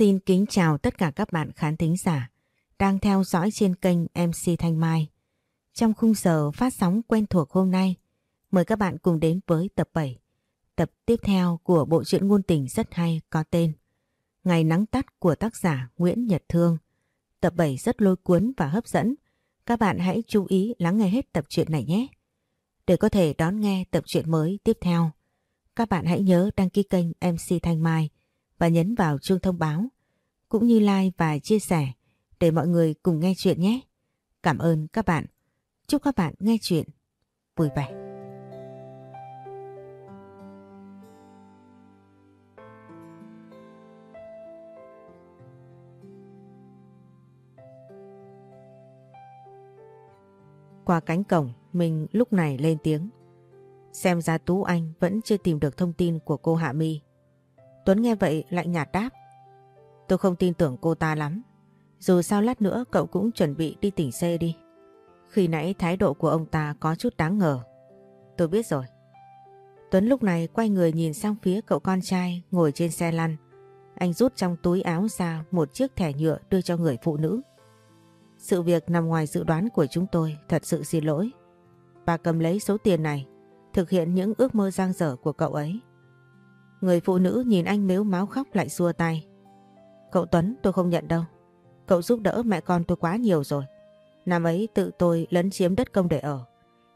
Xin kính chào tất cả các bạn khán thính giả đang theo dõi trên kênh MC Thanh Mai. Trong khung giờ phát sóng quen thuộc hôm nay, mời các bạn cùng đến với tập 7, tập tiếp theo của bộ truyện ngôn tình rất hay có tên Ngày nắng tắt của tác giả Nguyễn Nhật Thương. Tập 7 rất lôi cuốn và hấp dẫn. Các bạn hãy chú ý lắng nghe hết tập truyện này nhé. Để có thể đón nghe tập truyện mới tiếp theo, các bạn hãy nhớ đăng ký kênh MC Thanh Mai và nhấn vào chuông thông báo cũng như like và chia sẻ để mọi người cùng nghe chuyện nhé. Cảm ơn các bạn. Chúc các bạn nghe chuyện vui vẻ. Qua cánh cổng, mình lúc này lên tiếng. Xem ra Tú Anh vẫn chưa tìm được thông tin của cô Hạ My. Tuấn nghe vậy lạnh nhạt đáp. Tôi không tin tưởng cô ta lắm. Dù sao lát nữa cậu cũng chuẩn bị đi tỉnh C đi. Khi nãy thái độ của ông ta có chút đáng ngờ. Tôi biết rồi. Tuấn lúc này quay người nhìn sang phía cậu con trai ngồi trên xe lăn. Anh rút trong túi áo ra một chiếc thẻ nhựa đưa cho người phụ nữ. Sự việc nằm ngoài dự đoán của chúng tôi, thật sự xin lỗi. Bà cầm lấy số tiền này, thực hiện những ước mơ giang dở của cậu ấy. Người phụ nữ nhìn anh mếu máu khóc lại xua tay. Cậu Tuấn tôi không nhận đâu. Cậu giúp đỡ mẹ con tôi quá nhiều rồi. Năm ấy tự tôi lấn chiếm đất công để ở.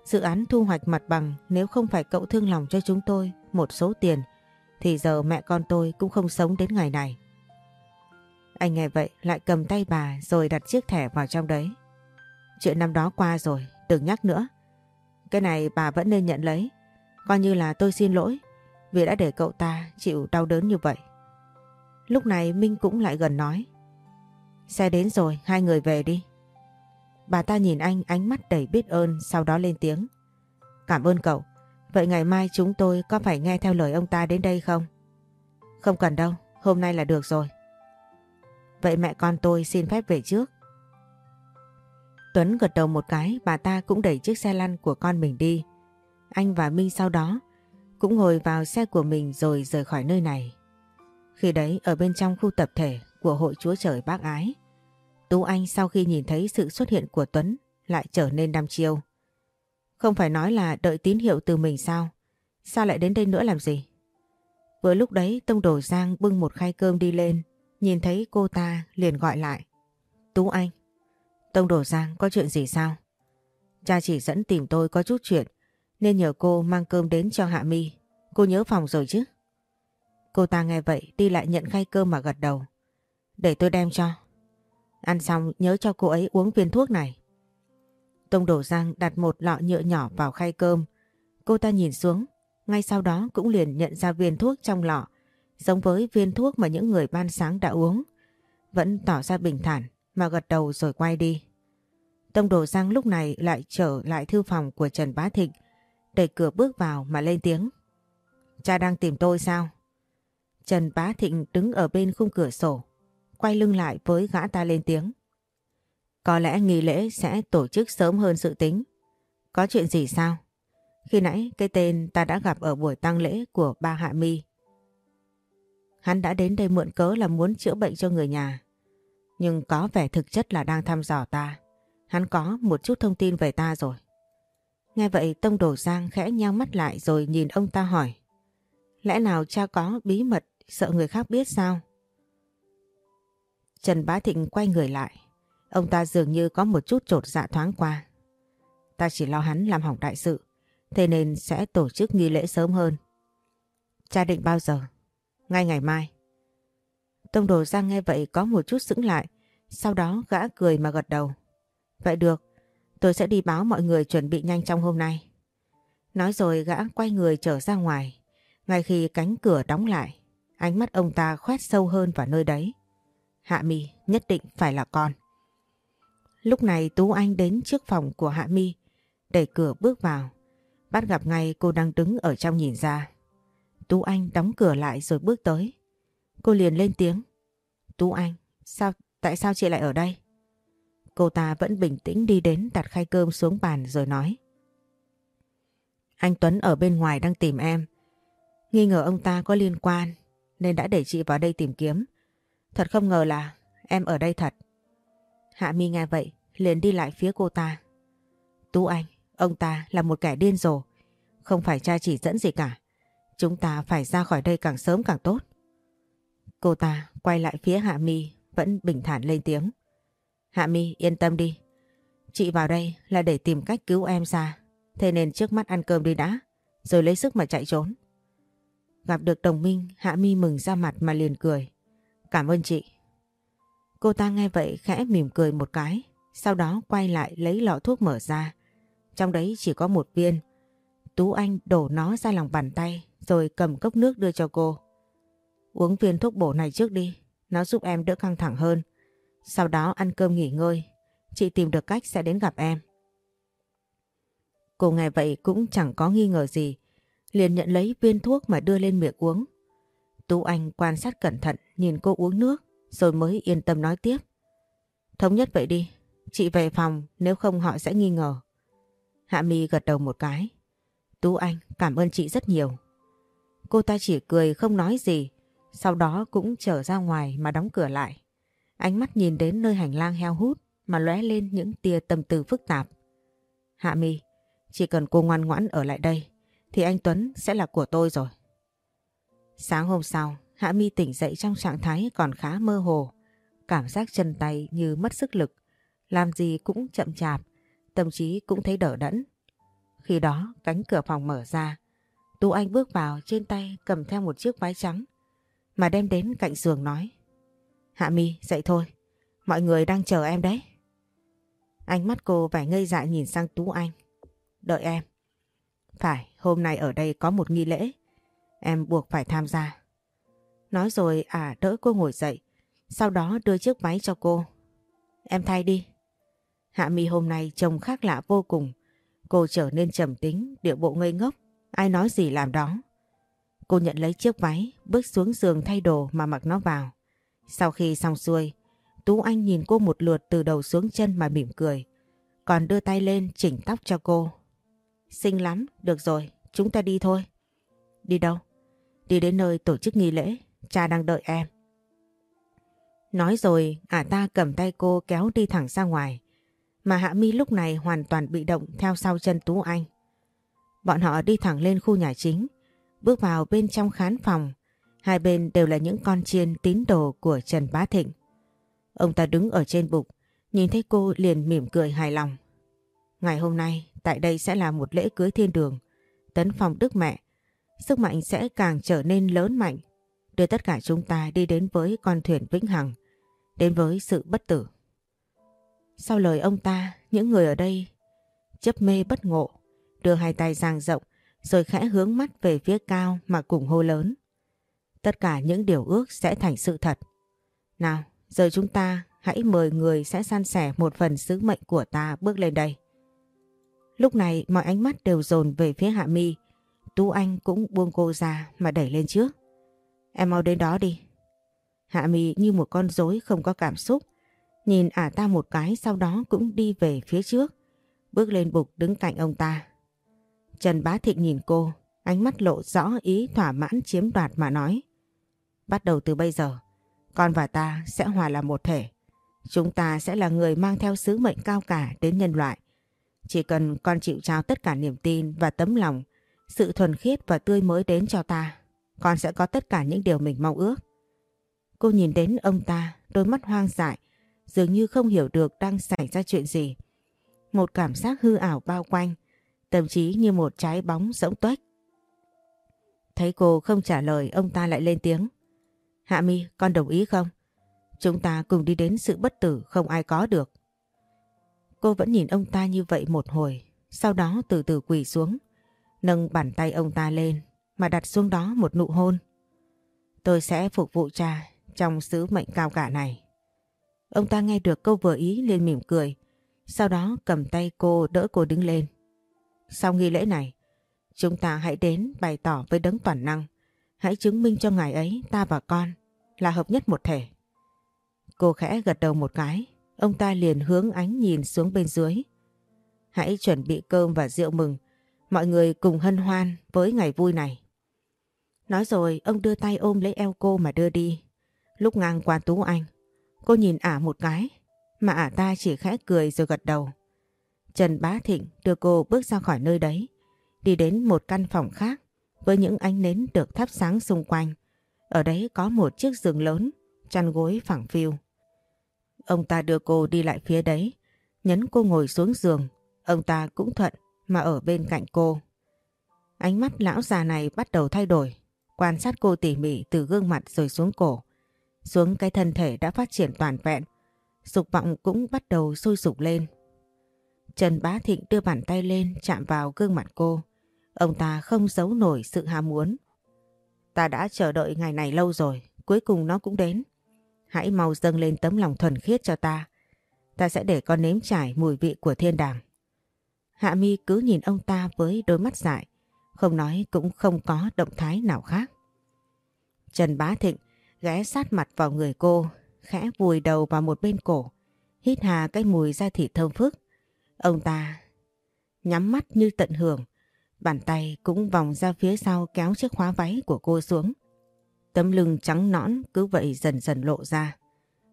Dự án thu hoạch mặt bằng nếu không phải cậu thương lòng cho chúng tôi một số tiền thì giờ mẹ con tôi cũng không sống đến ngày này. Anh nghe vậy lại cầm tay bà rồi đặt chiếc thẻ vào trong đấy. Chuyện năm đó qua rồi, đừng nhắc nữa. Cái này bà vẫn nên nhận lấy. Coi như là tôi xin lỗi vì đã để cậu ta chịu đau đớn như vậy. Lúc này Minh cũng lại gần nói. Xe đến rồi, hai người về đi. Bà ta nhìn anh ánh mắt đầy biết ơn sau đó lên tiếng. Cảm ơn cậu. Vậy ngày mai chúng tôi có phải nghe theo lời ông ta đến đây không? Không cần đâu, hôm nay là được rồi. Vậy mẹ con tôi xin phép về trước. Tuấn gật đầu một cái, bà ta cũng đẩy chiếc xe lăn của con mình đi. Anh và Minh sau đó cũng ngồi vào xe của mình rồi rời khỏi nơi này. Khi đấy ở bên trong khu tập thể của hội chúa trời bác ái, Tú Anh sau khi nhìn thấy sự xuất hiện của Tuấn lại trở nên đăm chiêu. Không phải nói là đợi tín hiệu từ mình sao? Sao lại đến đây nữa làm gì? Vừa lúc đấy Tông Đồ Giang bưng một khay cơm đi lên, nhìn thấy cô ta liền gọi lại. Tú Anh, Tông Đồ Giang có chuyện gì sao? Cha chỉ dẫn tìm tôi có chút chuyện, nên nhờ cô mang cơm đến cho Hạ Mi. Cô nhớ phòng rồi chứ? Cô ta nghe vậy đi lại nhận khay cơm mà gật đầu. Để tôi đem cho. Ăn xong nhớ cho cô ấy uống viên thuốc này. Tông đổ Giang đặt một lọ nhựa nhỏ vào khay cơm. Cô ta nhìn xuống, ngay sau đó cũng liền nhận ra viên thuốc trong lọ, giống với viên thuốc mà những người ban sáng đã uống. Vẫn tỏ ra bình thản mà gật đầu rồi quay đi. Tông đồ Giang lúc này lại trở lại thư phòng của Trần Bá Thịnh, đẩy cửa bước vào mà lên tiếng. Cha đang tìm tôi sao? Trần Bá Thịnh đứng ở bên khung cửa sổ, quay lưng lại với gã ta lên tiếng. Có lẽ nghi lễ sẽ tổ chức sớm hơn sự tính. Có chuyện gì sao? Khi nãy cái tên ta đã gặp ở buổi tang lễ của ba Hạ Mi. Hắn đã đến đây mượn cớ là muốn chữa bệnh cho người nhà. Nhưng có vẻ thực chất là đang thăm dò ta. Hắn có một chút thông tin về ta rồi. Nghe vậy Tông Đồ Giang khẽ nhao mắt lại rồi nhìn ông ta hỏi. Lẽ nào cha có bí mật sợ người khác biết sao? Trần Bá Thịnh quay người lại. Ông ta dường như có một chút trột dạ thoáng qua. Ta chỉ lo hắn làm hỏng đại sự, thế nên sẽ tổ chức nghi lễ sớm hơn. Cha định bao giờ? Ngay ngày mai. Tông đồ Giang nghe vậy có một chút sững lại, sau đó gã cười mà gật đầu. Vậy được, tôi sẽ đi báo mọi người chuẩn bị nhanh trong hôm nay. Nói rồi gã quay người trở ra ngoài. Ngay khi cánh cửa đóng lại, ánh mắt ông ta khoét sâu hơn vào nơi đấy. Hạ Mi nhất định phải là con. Lúc này Tú Anh đến trước phòng của Hạ Mi, đẩy cửa bước vào. Bắt gặp ngay cô đang đứng ở trong nhìn ra. Tú Anh đóng cửa lại rồi bước tới. Cô liền lên tiếng. Tú Anh, sao, tại sao chị lại ở đây? Cô ta vẫn bình tĩnh đi đến đặt khay cơm xuống bàn rồi nói. Anh Tuấn ở bên ngoài đang tìm em. Nghi ngờ ông ta có liên quan nên đã để chị vào đây tìm kiếm. Thật không ngờ là em ở đây thật. Hạ Mi nghe vậy, liền đi lại phía cô ta. Tú Anh, ông ta là một kẻ điên rồ, không phải cha chỉ dẫn gì cả. Chúng ta phải ra khỏi đây càng sớm càng tốt. Cô ta quay lại phía Hạ Mi vẫn bình thản lên tiếng. Hạ Mi yên tâm đi. Chị vào đây là để tìm cách cứu em ra. Thế nên trước mắt ăn cơm đi đã, rồi lấy sức mà chạy trốn. Gặp được đồng minh, Hạ Mi mừng ra mặt mà liền cười. Cảm ơn chị. Cô ta nghe vậy khẽ mỉm cười một cái, sau đó quay lại lấy lọ thuốc mở ra. Trong đấy chỉ có một viên. Tú Anh đổ nó ra lòng bàn tay rồi cầm cốc nước đưa cho cô. Uống viên thuốc bổ này trước đi, nó giúp em đỡ căng thẳng hơn. Sau đó ăn cơm nghỉ ngơi, chị tìm được cách sẽ đến gặp em. Cô nghe vậy cũng chẳng có nghi ngờ gì, liền nhận lấy viên thuốc mà đưa lên miệng uống. Tú Anh quan sát cẩn thận nhìn cô uống nước rồi mới yên tâm nói tiếp. Thống nhất vậy đi, chị về phòng nếu không họ sẽ nghi ngờ. Hạ Mi gật đầu một cái. Tú Anh cảm ơn chị rất nhiều. Cô ta chỉ cười không nói gì, sau đó cũng trở ra ngoài mà đóng cửa lại. Ánh mắt nhìn đến nơi hành lang heo hút mà lóe lên những tia tâm tư phức tạp. Hạ Mi, chỉ cần cô ngoan ngoãn ở lại đây thì anh Tuấn sẽ là của tôi rồi. Sáng hôm sau, Hạ Mi tỉnh dậy trong trạng thái còn khá mơ hồ. Cảm giác chân tay như mất sức lực, làm gì cũng chậm chạp, tâm trí cũng thấy đỡ đẫn. Khi đó cánh cửa phòng mở ra, Tú Anh bước vào trên tay cầm theo một chiếc váy trắng mà đem đến cạnh giường nói. Hạ Mi dậy thôi, mọi người đang chờ em đấy. Ánh mắt cô vẻ ngây dại nhìn sang Tú Anh. Đợi em. Phải, hôm nay ở đây có một nghi lễ. Em buộc phải tham gia. Nói rồi à đỡ cô ngồi dậy, sau đó đưa chiếc váy cho cô. Em thay đi. Hạ Mi hôm nay trông khác lạ vô cùng. Cô trở nên trầm tính, điệu bộ ngây ngốc, ai nói gì làm đó. Cô nhận lấy chiếc váy, bước xuống giường thay đồ mà mặc nó vào. Sau khi xong xuôi, Tú Anh nhìn cô một lượt từ đầu xuống chân mà mỉm cười. Còn đưa tay lên chỉnh tóc cho cô. Xinh lắm, được rồi, chúng ta đi thôi. Đi đâu? Đi đến nơi tổ chức nghi lễ, cha đang đợi em. Nói rồi, ả ta cầm tay cô kéo đi thẳng ra ngoài. Mà Hạ Mi lúc này hoàn toàn bị động theo sau chân Tú Anh. Bọn họ đi thẳng lên khu nhà chính, bước vào bên trong khán phòng. Hai bên đều là những con chiên tín đồ của Trần Bá Thịnh. Ông ta đứng ở trên bục, nhìn thấy cô liền mỉm cười hài lòng. Ngày hôm nay, tại đây sẽ là một lễ cưới thiên đường, tấn phong đức mẹ. Sức mạnh sẽ càng trở nên lớn mạnh, đưa tất cả chúng ta đi đến với con thuyền vĩnh hằng, đến với sự bất tử. Sau lời ông ta, những người ở đây chấp mê bất ngộ, đưa hai tay giang rộng rồi khẽ hướng mắt về phía cao mà cùng hô lớn. Tất cả những điều ước sẽ thành sự thật. Nào, giờ chúng ta hãy mời người sẽ san sẻ một phần sứ mệnh của ta bước lên đây. Lúc này mọi ánh mắt đều dồn về phía Hạ Mi. Tú Anh cũng buông cô ra mà đẩy lên trước. Em mau đến đó đi. Hạ Mi như một con rối không có cảm xúc. Nhìn ả ta một cái sau đó cũng đi về phía trước. Bước lên bục đứng cạnh ông ta. Trần Bá Thịnh nhìn cô, ánh mắt lộ rõ ý thỏa mãn chiếm đoạt mà nói. Bắt đầu từ bây giờ, con và ta sẽ hòa làm một thể. Chúng ta sẽ là người mang theo sứ mệnh cao cả đến nhân loại. Chỉ cần con chịu trao tất cả niềm tin và tấm lòng, sự thuần khiết và tươi mới đến cho ta, con sẽ có tất cả những điều mình mong ước. Cô nhìn đến ông ta, đôi mắt hoang dại, dường như không hiểu được đang xảy ra chuyện gì. Một cảm giác hư ảo bao quanh, thậm chí như một trái bóng rỗng tuếch. Thấy cô không trả lời, ông ta lại lên tiếng. Hạ Mi, con đồng ý không? Chúng ta cùng đi đến sự bất tử không ai có được. Cô vẫn nhìn ông ta như vậy một hồi, sau đó từ từ quỳ xuống, nâng bàn tay ông ta lên mà đặt xuống đó một nụ hôn. Tôi sẽ phục vụ cha trong sứ mệnh cao cả này. Ông ta nghe được câu vừa ý liền mỉm cười, sau đó cầm tay cô đỡ cô đứng lên. Sau nghi lễ này, chúng ta hãy đến bày tỏ với đấng toàn năng. Hãy chứng minh cho ngài ấy ta và con là hợp nhất một thể. Cô khẽ gật đầu một cái, ông ta liền hướng ánh nhìn xuống bên dưới. Hãy chuẩn bị cơm và rượu mừng, mọi người cùng hân hoan với ngày vui này. Nói rồi ông đưa tay ôm lấy eo cô mà đưa đi. Lúc ngang qua Tú Anh, cô nhìn ả một cái, mà ả ta chỉ khẽ cười rồi gật đầu. Trần Bá Thịnh đưa cô bước ra khỏi nơi đấy, đi đến một căn phòng khác với những ánh nến được thắp sáng xung quanh. Ở đấy có một chiếc giường lớn, chăn gối phẳng phiu. Ông ta đưa cô đi lại phía đấy, nhấn cô ngồi xuống giường. Ông ta cũng thuận mà ở bên cạnh cô. Ánh mắt lão già này bắt đầu thay đổi, quan sát cô tỉ mỉ từ gương mặt rồi xuống cổ. Xuống cái thân thể đã phát triển toàn vẹn, dục vọng cũng bắt đầu sôi sục lên. Trần Bá Thịnh đưa bàn tay lên chạm vào gương mặt cô. Ông ta không giấu nổi sự ham muốn. Ta đã chờ đợi ngày này lâu rồi, cuối cùng nó cũng đến. Hãy mau dâng lên tấm lòng thuần khiết cho ta. Ta sẽ để con nếm trải mùi vị của thiên đàng. Hạ mi cứ nhìn ông ta với đôi mắt dại, không nói cũng không có động thái nào khác. Trần Bá Thịnh ghé sát mặt vào người cô, khẽ vùi đầu vào một bên cổ, hít hà cái mùi da thịt thơm phức. Ông ta nhắm mắt như tận hưởng, bàn tay cũng vòng ra phía sau kéo chiếc khóa váy của cô xuống. Tấm lưng trắng nõn cứ vậy dần dần lộ ra.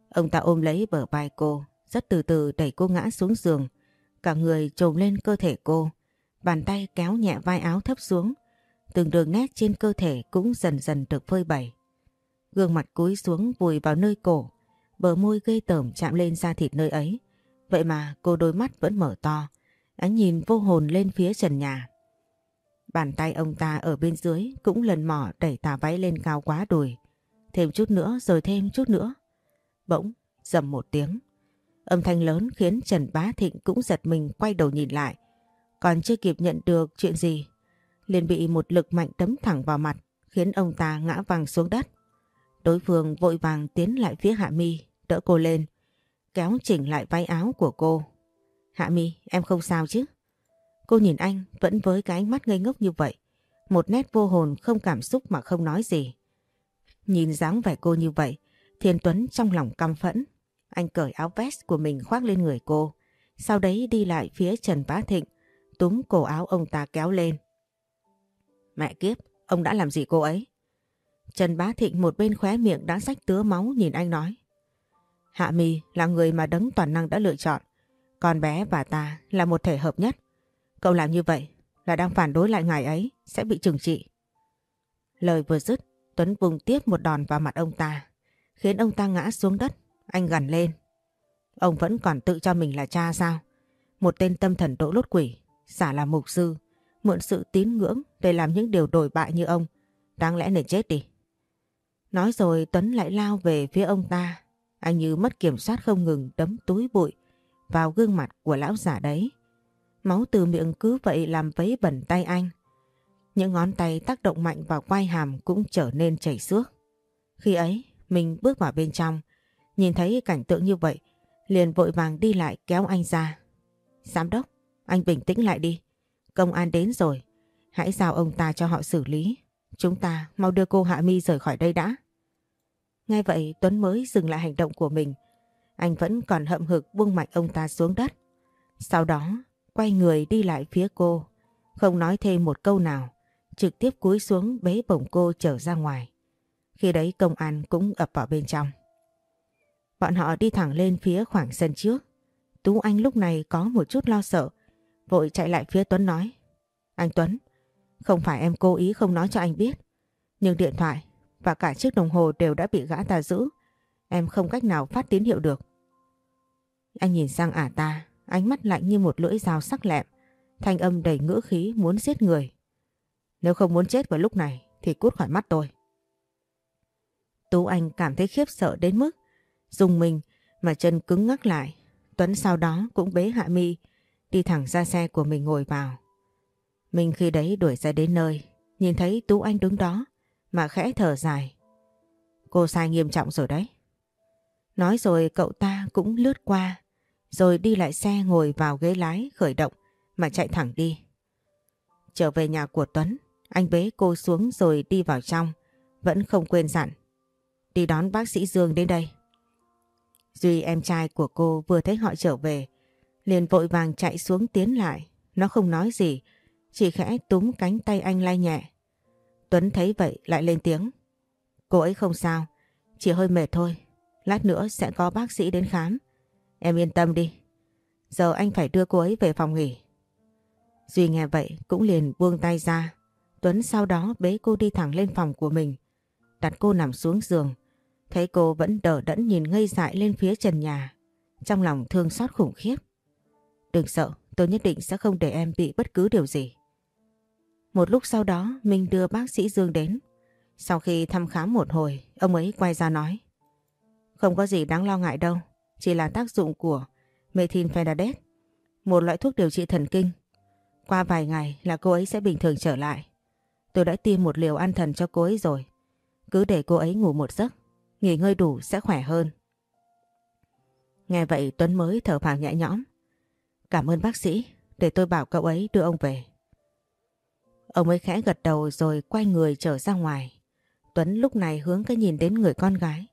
Ông ta ôm lấy bờ vai cô, rất từ từ đẩy cô ngã xuống giường. Cả người trồm lên cơ thể cô, bàn tay kéo nhẹ vai áo thấp xuống. Từng đường nét trên cơ thể cũng dần dần được phơi bày. Gương mặt cúi xuống vùi vào nơi cổ, bờ môi gây tởm chạm lên da thịt nơi ấy. Vậy mà cô đôi mắt vẫn mở to, ánh nhìn vô hồn lên phía trần nhà. Bàn tay ông ta ở bên dưới cũng lần mỏ đẩy tà váy lên cao quá đùi. Thêm chút nữa rồi thêm chút nữa. Bỗng, dầm một tiếng. Âm thanh lớn khiến Trần Bá Thịnh cũng giật mình quay đầu nhìn lại. Còn chưa kịp nhận được chuyện gì, liền bị một lực mạnh đấm thẳng vào mặt, khiến ông ta ngã văng xuống đất. Đối phương vội vàng tiến lại phía Hạ Mi, đỡ cô lên, kéo chỉnh lại váy áo của cô. Hạ Mi, em không sao chứ? Cô nhìn anh vẫn với cái ánh mắt ngây ngốc như vậy. Một nét vô hồn không cảm xúc mà không nói gì. Nhìn dáng vẻ cô như vậy, Thiên Tuấn trong lòng căm phẫn. Anh cởi áo vest của mình khoác lên người cô. Sau đấy đi lại phía Trần Bá Thịnh, túm cổ áo ông ta kéo lên. Mẹ kiếp, ông đã làm gì cô ấy? Trần Bá Thịnh một bên khóe miệng đã rách tứa máu nhìn anh nói. Hạ Mi là người mà đấng toàn năng đã lựa chọn. Con bé và ta là một thể hợp nhất. Cậu làm như vậy là đang phản đối lại ngài ấy, sẽ bị trừng trị. Lời vừa dứt, Tuấn vùng tiếp một đòn vào mặt ông ta, khiến ông ta ngã xuống đất, anh gằn lên. Ông vẫn còn tự cho mình là cha sao? Một tên tâm thần đỗ lốt quỷ, giả là mục sư, mượn sự tín ngưỡng để làm những điều đổi bại như ông, đáng lẽ nên chết đi. Nói rồi Tuấn lại lao về phía ông ta, anh như mất kiểm soát không ngừng đấm túi bụi vào gương mặt của lão giả đấy. Máu từ miệng cứ vậy làm vấy bẩn tay anh. Những ngón tay tác động mạnh vào quai hàm cũng trở nên chảy xước. Khi ấy, mình bước vào bên trong, nhìn thấy cảnh tượng như vậy, liền vội vàng đi lại kéo anh ra. Giám đốc, anh bình tĩnh lại đi. Công an đến rồi, hãy giao ông ta cho họ xử lý. Chúng ta mau đưa cô Hạ Mi rời khỏi đây đã. Ngay vậy Tuấn mới dừng lại hành động của mình. Anh vẫn còn hậm hực buông mạnh ông ta xuống đất. Sau đó quay người đi lại phía cô, không nói thêm một câu nào, trực tiếp cúi xuống bế bổng cô trở ra ngoài. Khi đấy công an cũng ập vào bên trong. Bọn họ đi thẳng lên phía khoảng sân trước. Tú Anh lúc này có một chút lo sợ, vội chạy lại phía Tuấn nói. Anh Tuấn, không phải em cố ý không nói cho anh biết, nhưng điện thoại và cả chiếc đồng hồ đều đã bị gã ta giữ. Em không cách nào phát tín hiệu được. Anh nhìn sang ả ta, ánh mắt lạnh như một lưỡi dao sắc lẹm, thanh âm đầy ngữ khí muốn giết người. Nếu không muốn chết vào lúc này thì cút khỏi mắt tôi. Tú Anh cảm thấy khiếp sợ đến mức dùng mình mà chân cứng ngắc lại. Tuấn sau đó cũng bế Hạ Mi đi thẳng ra xe của mình ngồi vào. Mình khi đấy đuổi ra đến nơi, nhìn thấy Tú Anh đứng đó mà khẽ thở dài. Cô sai nghiêm trọng rồi đấy. Nói rồi cậu ta cũng lướt qua rồi đi lại xe ngồi vào ghế lái khởi động mà chạy thẳng đi. Trở về nhà của Tuấn, anh bế cô xuống rồi đi vào trong, vẫn không quên dặn. Đi đón bác sĩ Dương đến đây. Duy em trai của cô vừa thấy họ trở về, liền vội vàng chạy xuống tiến lại. Nó không nói gì, chỉ khẽ túm cánh tay anh lay nhẹ. Tuấn thấy vậy lại lên tiếng. Cô ấy không sao, Chỉ hơi mệt thôi. Lát nữa sẽ có bác sĩ đến khám. Em yên tâm đi. Giờ anh phải đưa cô ấy về phòng nghỉ. Duy nghe vậy cũng liền buông tay ra. Tuấn sau đó bế cô đi thẳng lên phòng của mình. Đặt cô nằm xuống giường. Thấy cô vẫn đỡ đẫn nhìn ngây dại lên phía trần nhà. Trong lòng thương xót khủng khiếp. Đừng sợ, tôi nhất định sẽ không để em bị bất cứ điều gì. Một lúc sau đó Minh đưa bác sĩ Dương đến. Sau khi thăm khám một hồi, ông ấy quay ra nói. Không có gì đáng lo ngại đâu, chỉ là tác dụng của methylphenidate, một loại thuốc điều trị thần kinh. Qua vài ngày là cô ấy sẽ bình thường trở lại. Tôi đã tiêm một liều an thần cho cô ấy rồi. Cứ để cô ấy ngủ một giấc, nghỉ ngơi đủ sẽ khỏe hơn. Nghe vậy Tuấn mới thở phào nhẹ nhõm. Cảm ơn bác sĩ, để tôi bảo cậu ấy đưa ông về. Ông ấy khẽ gật đầu rồi quay người trở ra ngoài. Tuấn lúc này hướng cái nhìn đến người con gái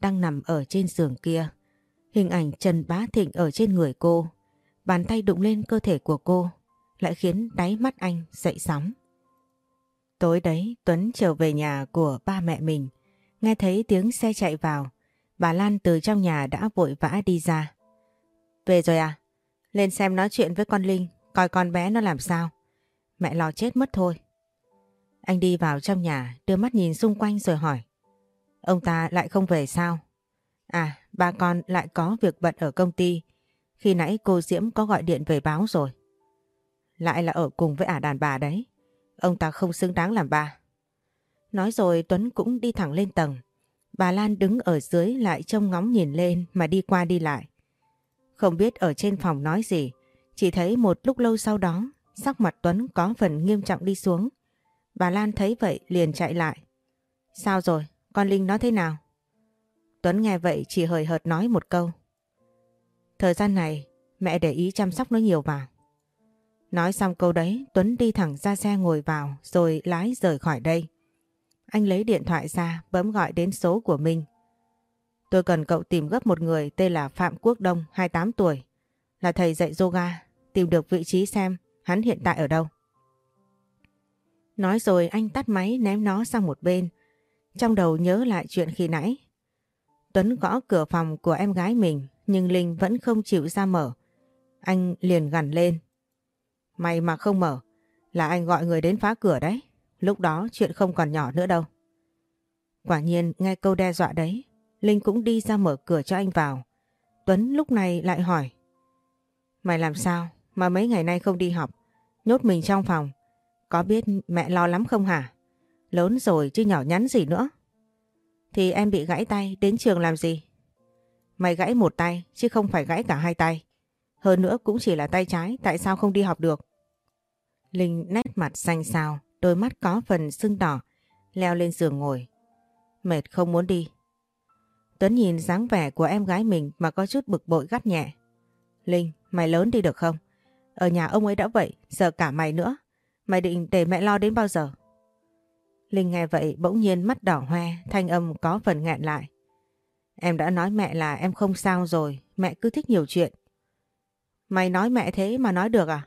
đang nằm ở trên giường kia. Hình ảnh Trần Bá Thịnh ở trên người cô, bàn tay đụng lên cơ thể của cô, lại khiến đáy mắt anh dậy sóng. Tối đấy Tuấn trở về nhà của ba mẹ mình, nghe thấy tiếng xe chạy vào, bà Lan từ trong nhà đã vội vã đi ra. Về rồi à? Lên xem nói chuyện với con Linh, coi con bé nó làm sao. Mẹ lo chết mất thôi. Anh đi vào trong nhà, đưa mắt nhìn xung quanh rồi hỏi. Ông ta lại không về sao? À, ba con lại có việc bận ở công ty. Khi nãy cô Diễm có gọi điện về báo rồi. Lại là ở cùng với ả đàn bà đấy. Ông ta không xứng đáng làm ba. Nói rồi Tuấn cũng đi thẳng lên tầng. Bà Lan đứng ở dưới lại trông ngóng nhìn lên mà đi qua đi lại. Không biết ở trên phòng nói gì, chỉ thấy một lúc lâu sau đó, sắc mặt Tuấn có phần nghiêm trọng đi xuống. Bà Lan thấy vậy liền chạy lại. Sao rồi, con Linh nói thế nào? Tuấn nghe vậy chỉ hời hợt nói một câu. Thời gian này, mẹ để ý chăm sóc nó nhiều vào. Nói xong câu đấy, Tuấn đi thẳng ra xe ngồi vào, rồi lái rời khỏi đây. Anh lấy điện thoại ra, bấm gọi đến số của mình. Tôi cần cậu tìm gấp một người tên là Phạm Quốc Đông 28 tuổi. Là thầy dạy yoga. Tìm được vị trí xem hắn hiện tại ở đâu. Nói rồi anh tắt máy ném nó sang một bên. Trong đầu nhớ lại chuyện khi nãy. Tuấn gõ cửa phòng của em gái mình nhưng Linh vẫn không chịu ra mở. Anh liền gằn lên. Mày mà không mở là anh gọi người đến phá cửa đấy. Lúc đó chuyện không còn nhỏ nữa đâu. Quả nhiên nghe câu đe dọa đấy, Linh cũng đi ra mở cửa cho anh vào. Tuấn lúc này lại hỏi. Mày làm sao mà mấy ngày nay không đi học, nhốt mình trong phòng. Có biết mẹ lo lắm không hả? Lớn rồi chứ nhỏ nhắn gì nữa. Thì em bị gãy tay đến trường làm gì? Mày gãy một tay chứ không phải gãy cả hai tay. Hơn nữa cũng chỉ là tay trái, tại sao không đi học được? Linh nét mặt xanh xao, đôi mắt có phần sưng đỏ, leo lên giường ngồi. Mệt không muốn đi. Tuấn nhìn dáng vẻ của em gái mình mà có chút bực bội gắt nhẹ. Linh, mày lớn đi được không? Ở nhà ông ấy đã vậy, giờ cả mày nữa. Mày định để mẹ lo đến bao giờ? Linh nghe vậy bỗng nhiên mắt đỏ hoe, thanh âm có phần nghẹn lại. Em đã nói mẹ là em không sao rồi, mẹ cứ thích nhiều chuyện. Mày nói mẹ thế mà nói được à?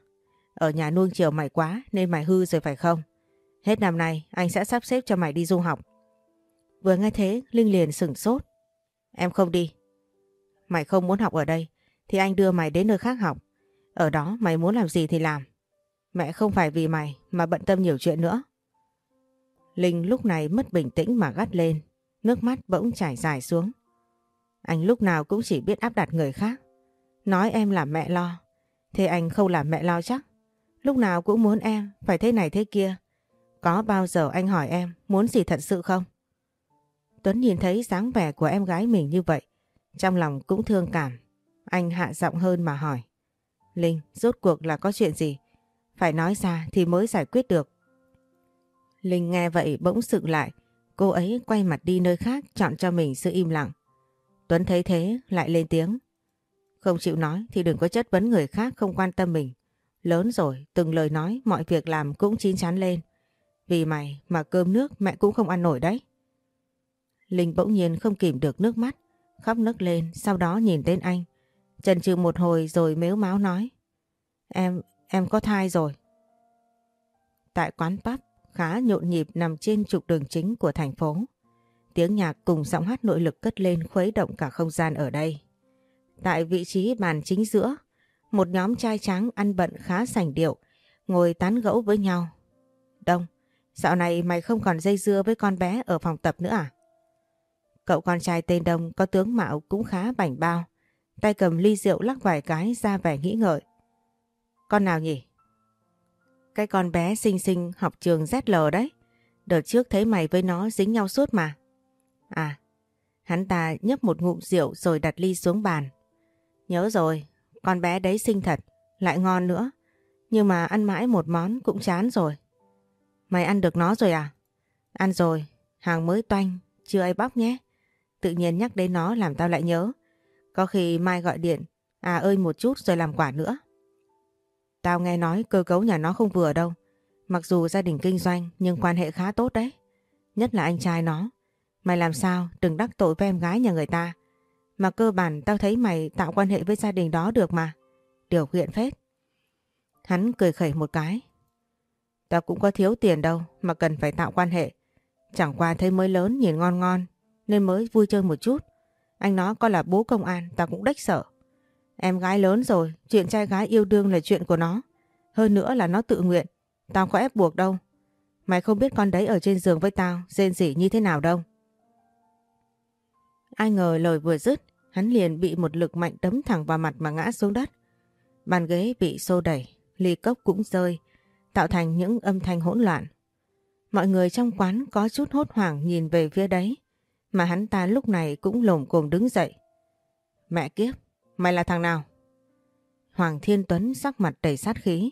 Ở nhà nuông chiều mày quá nên mày hư rồi phải không? Hết năm nay anh sẽ sắp xếp cho mày đi du học. Vừa nghe thế Linh liền sửng sốt. Em không đi. Mày không muốn học ở đây thì anh đưa mày đến nơi khác học. Ở đó mày muốn làm gì thì làm. Mẹ không phải vì mày mà bận tâm nhiều chuyện nữa. Linh lúc này mất bình tĩnh mà gắt lên. Nước mắt bỗng chảy dài xuống. Anh lúc nào cũng chỉ biết áp đặt người khác. Nói em là mẹ lo. Thế anh không làm mẹ lo chắc. Lúc nào cũng muốn em phải thế này thế kia. Có bao giờ anh hỏi em muốn gì thật sự không? Tuấn nhìn thấy dáng vẻ của em gái mình như vậy. Trong lòng cũng thương cảm. Anh hạ giọng hơn mà hỏi. Linh, rốt cuộc là có chuyện gì? Phải nói ra thì mới giải quyết được. Linh nghe vậy bỗng sự lại. Cô ấy quay mặt đi nơi khác chọn cho mình sự im lặng. Tuấn thấy thế lại lên tiếng. Không chịu nói thì đừng có chất vấn người khác không quan tâm mình. Lớn rồi, từng lời nói, mọi việc làm cũng chín chắn lên. Vì mày mà cơm nước mẹ cũng không ăn nổi đấy. Linh bỗng nhiên không kìm được nước mắt, khóc nức lên, sau đó nhìn tên anh. Chần chừ một hồi rồi mếu máu nói. Em, em có thai rồi. Tại quán pub khá nhộn nhịp nằm trên trục đường chính của thành phố. tiếng nhạc cùng giọng hát nội lực cất lên khuấy động cả không gian ở đây. Tại vị trí bàn chính giữa, một nhóm trai trắng ăn bận khá sành điệu, ngồi tán gẫu với nhau. Đông, dạo này mày không còn dây dưa với con bé ở phòng tập nữa à? Cậu con trai tên Đông có tướng mạo cũng khá bảnh bao, tay cầm ly rượu lắc vài cái ra vẻ nghĩ ngợi. Con nào nhỉ? Cái con bé xinh xinh học trường ZL đấy. Đợt trước thấy mày với nó dính nhau suốt mà. À, hắn ta nhấp một ngụm rượu rồi đặt ly xuống bàn. Nhớ rồi, con bé đấy xinh thật, lại ngon nữa. Nhưng mà ăn mãi một món cũng chán rồi. Mày ăn được nó rồi à? Ăn rồi, hàng mới toanh, chưa ai bóc nhé. Tự nhiên nhắc đến nó làm tao lại nhớ. Có khi mai gọi điện, à ơi một chút rồi làm quả nữa. Tao nghe nói cơ cấu nhà nó không vừa đâu. Mặc dù gia đình kinh doanh nhưng quan hệ khá tốt đấy. Nhất là anh trai nó. Mày làm sao đừng đắc tội với em gái nhà người ta. Mà cơ bản tao thấy mày tạo quan hệ với gia đình đó được mà. Điều kiện phết. Hắn cười khẩy một cái. Tao cũng có thiếu tiền đâu mà cần phải tạo quan hệ. Chẳng qua thấy mới lớn, nhìn ngon ngon, nên mới vui chơi một chút. Anh nó có là bố công an, tao cũng đách sợ. Em gái lớn rồi, chuyện trai gái yêu đương là chuyện của nó. Hơn nữa là nó tự nguyện, tao có ép buộc đâu. Mày không biết con đấy ở trên giường với tao, rên rỉ như thế nào đâu. Ai ngờ lời vừa dứt, hắn liền bị một lực mạnh đấm thẳng vào mặt mà ngã xuống đất. Bàn ghế bị xô đẩy, ly cốc cũng rơi, tạo thành những âm thanh hỗn loạn. Mọi người trong quán có chút hốt hoảng nhìn về phía đấy, mà hắn ta lúc này cũng lồm cồm đứng dậy. Mẹ kiếp, Mày là thằng nào? Hoàng Thiên Tuấn sắc mặt đầy sát khí.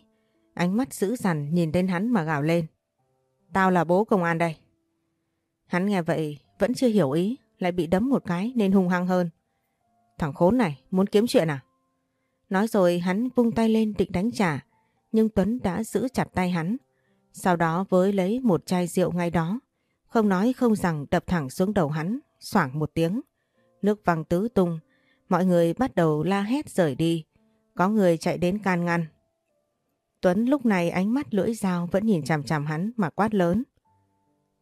Ánh mắt dữ dằn nhìn đến hắn mà gào lên. Tao là bố công an đây. Hắn nghe vậy vẫn chưa hiểu ý, lại bị đấm một cái nên hung hăng hơn. Thằng khốn này muốn kiếm chuyện à? Nói rồi hắn vung tay lên định đánh trả, nhưng Tuấn đã giữ chặt tay hắn. Sau đó với lấy một chai rượu ngay đó, không nói không rằng đập thẳng xuống đầu hắn, xoảng một tiếng. Nước văng tứ tung, Mọi người bắt đầu la hét rời đi. Có người chạy đến can ngăn. Tuấn lúc này ánh mắt lưỡi dao vẫn nhìn chằm chằm hắn mà quát lớn.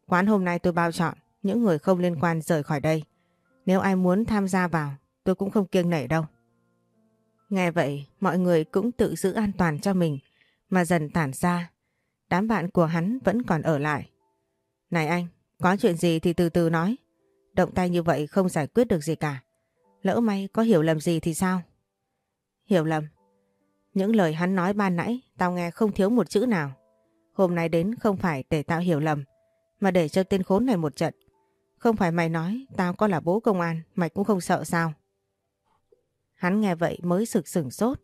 Quán hôm nay tôi bao chọn những người không liên quan rời khỏi đây. Nếu ai muốn tham gia vào tôi cũng không kiêng nể đâu. Nghe vậy mọi người cũng tự giữ an toàn cho mình mà dần tản ra. Đám bạn của hắn vẫn còn ở lại. Này anh, có chuyện gì thì từ từ nói. Động tay như vậy không giải quyết được gì cả. Lỡ may có hiểu lầm gì thì sao? Hiểu lầm? Những lời hắn nói ban nãy tao nghe không thiếu một chữ nào. Hôm nay đến không phải để tao hiểu lầm, mà để cho tên khốn này một trận. Không phải mày nói tao có là bố công an, mày cũng không sợ sao? Hắn nghe vậy mới sực sửng sốt.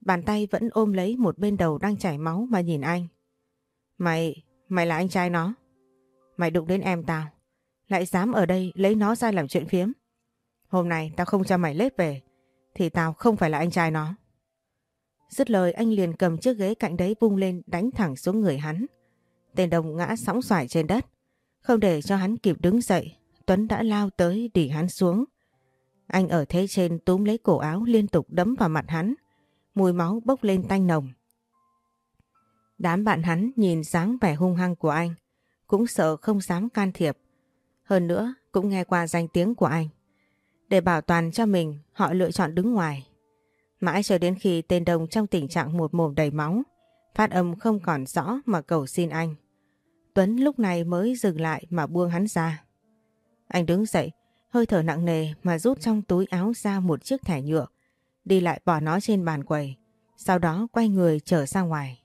Bàn tay vẫn ôm lấy một bên đầu đang chảy máu mà nhìn anh. Mày, mày là anh trai nó. Mày đụng đến em tao, lại dám ở đây lấy nó ra làm chuyện phiếm. Hôm nay tao không cho mày lết về thì tao không phải là anh trai nó. Dứt lời anh liền cầm chiếc ghế cạnh đấy vung lên đánh thẳng xuống người hắn. Tên đồng ngã sóng xoài trên đất. Không để cho hắn kịp đứng dậy, Tuấn đã lao tới đỉ hắn xuống. Anh ở thế trên túm lấy cổ áo liên tục đấm vào mặt hắn. Mùi máu bốc lên tanh nồng. Đám bạn hắn nhìn dáng vẻ hung hăng của anh, cũng sợ không dám can thiệp. Hơn nữa cũng nghe qua danh tiếng của anh. Để bảo toàn cho mình, họ lựa chọn đứng ngoài. Mãi cho đến khi tên đồng trong tình trạng một mồm đầy máu, phát âm không còn rõ mà cầu xin anh. Tuấn lúc này mới dừng lại mà buông hắn ra. Anh đứng dậy, hơi thở nặng nề mà rút trong túi áo ra một chiếc thẻ nhựa, đi lại bỏ nó trên bàn quầy, sau đó quay người trở ra ngoài.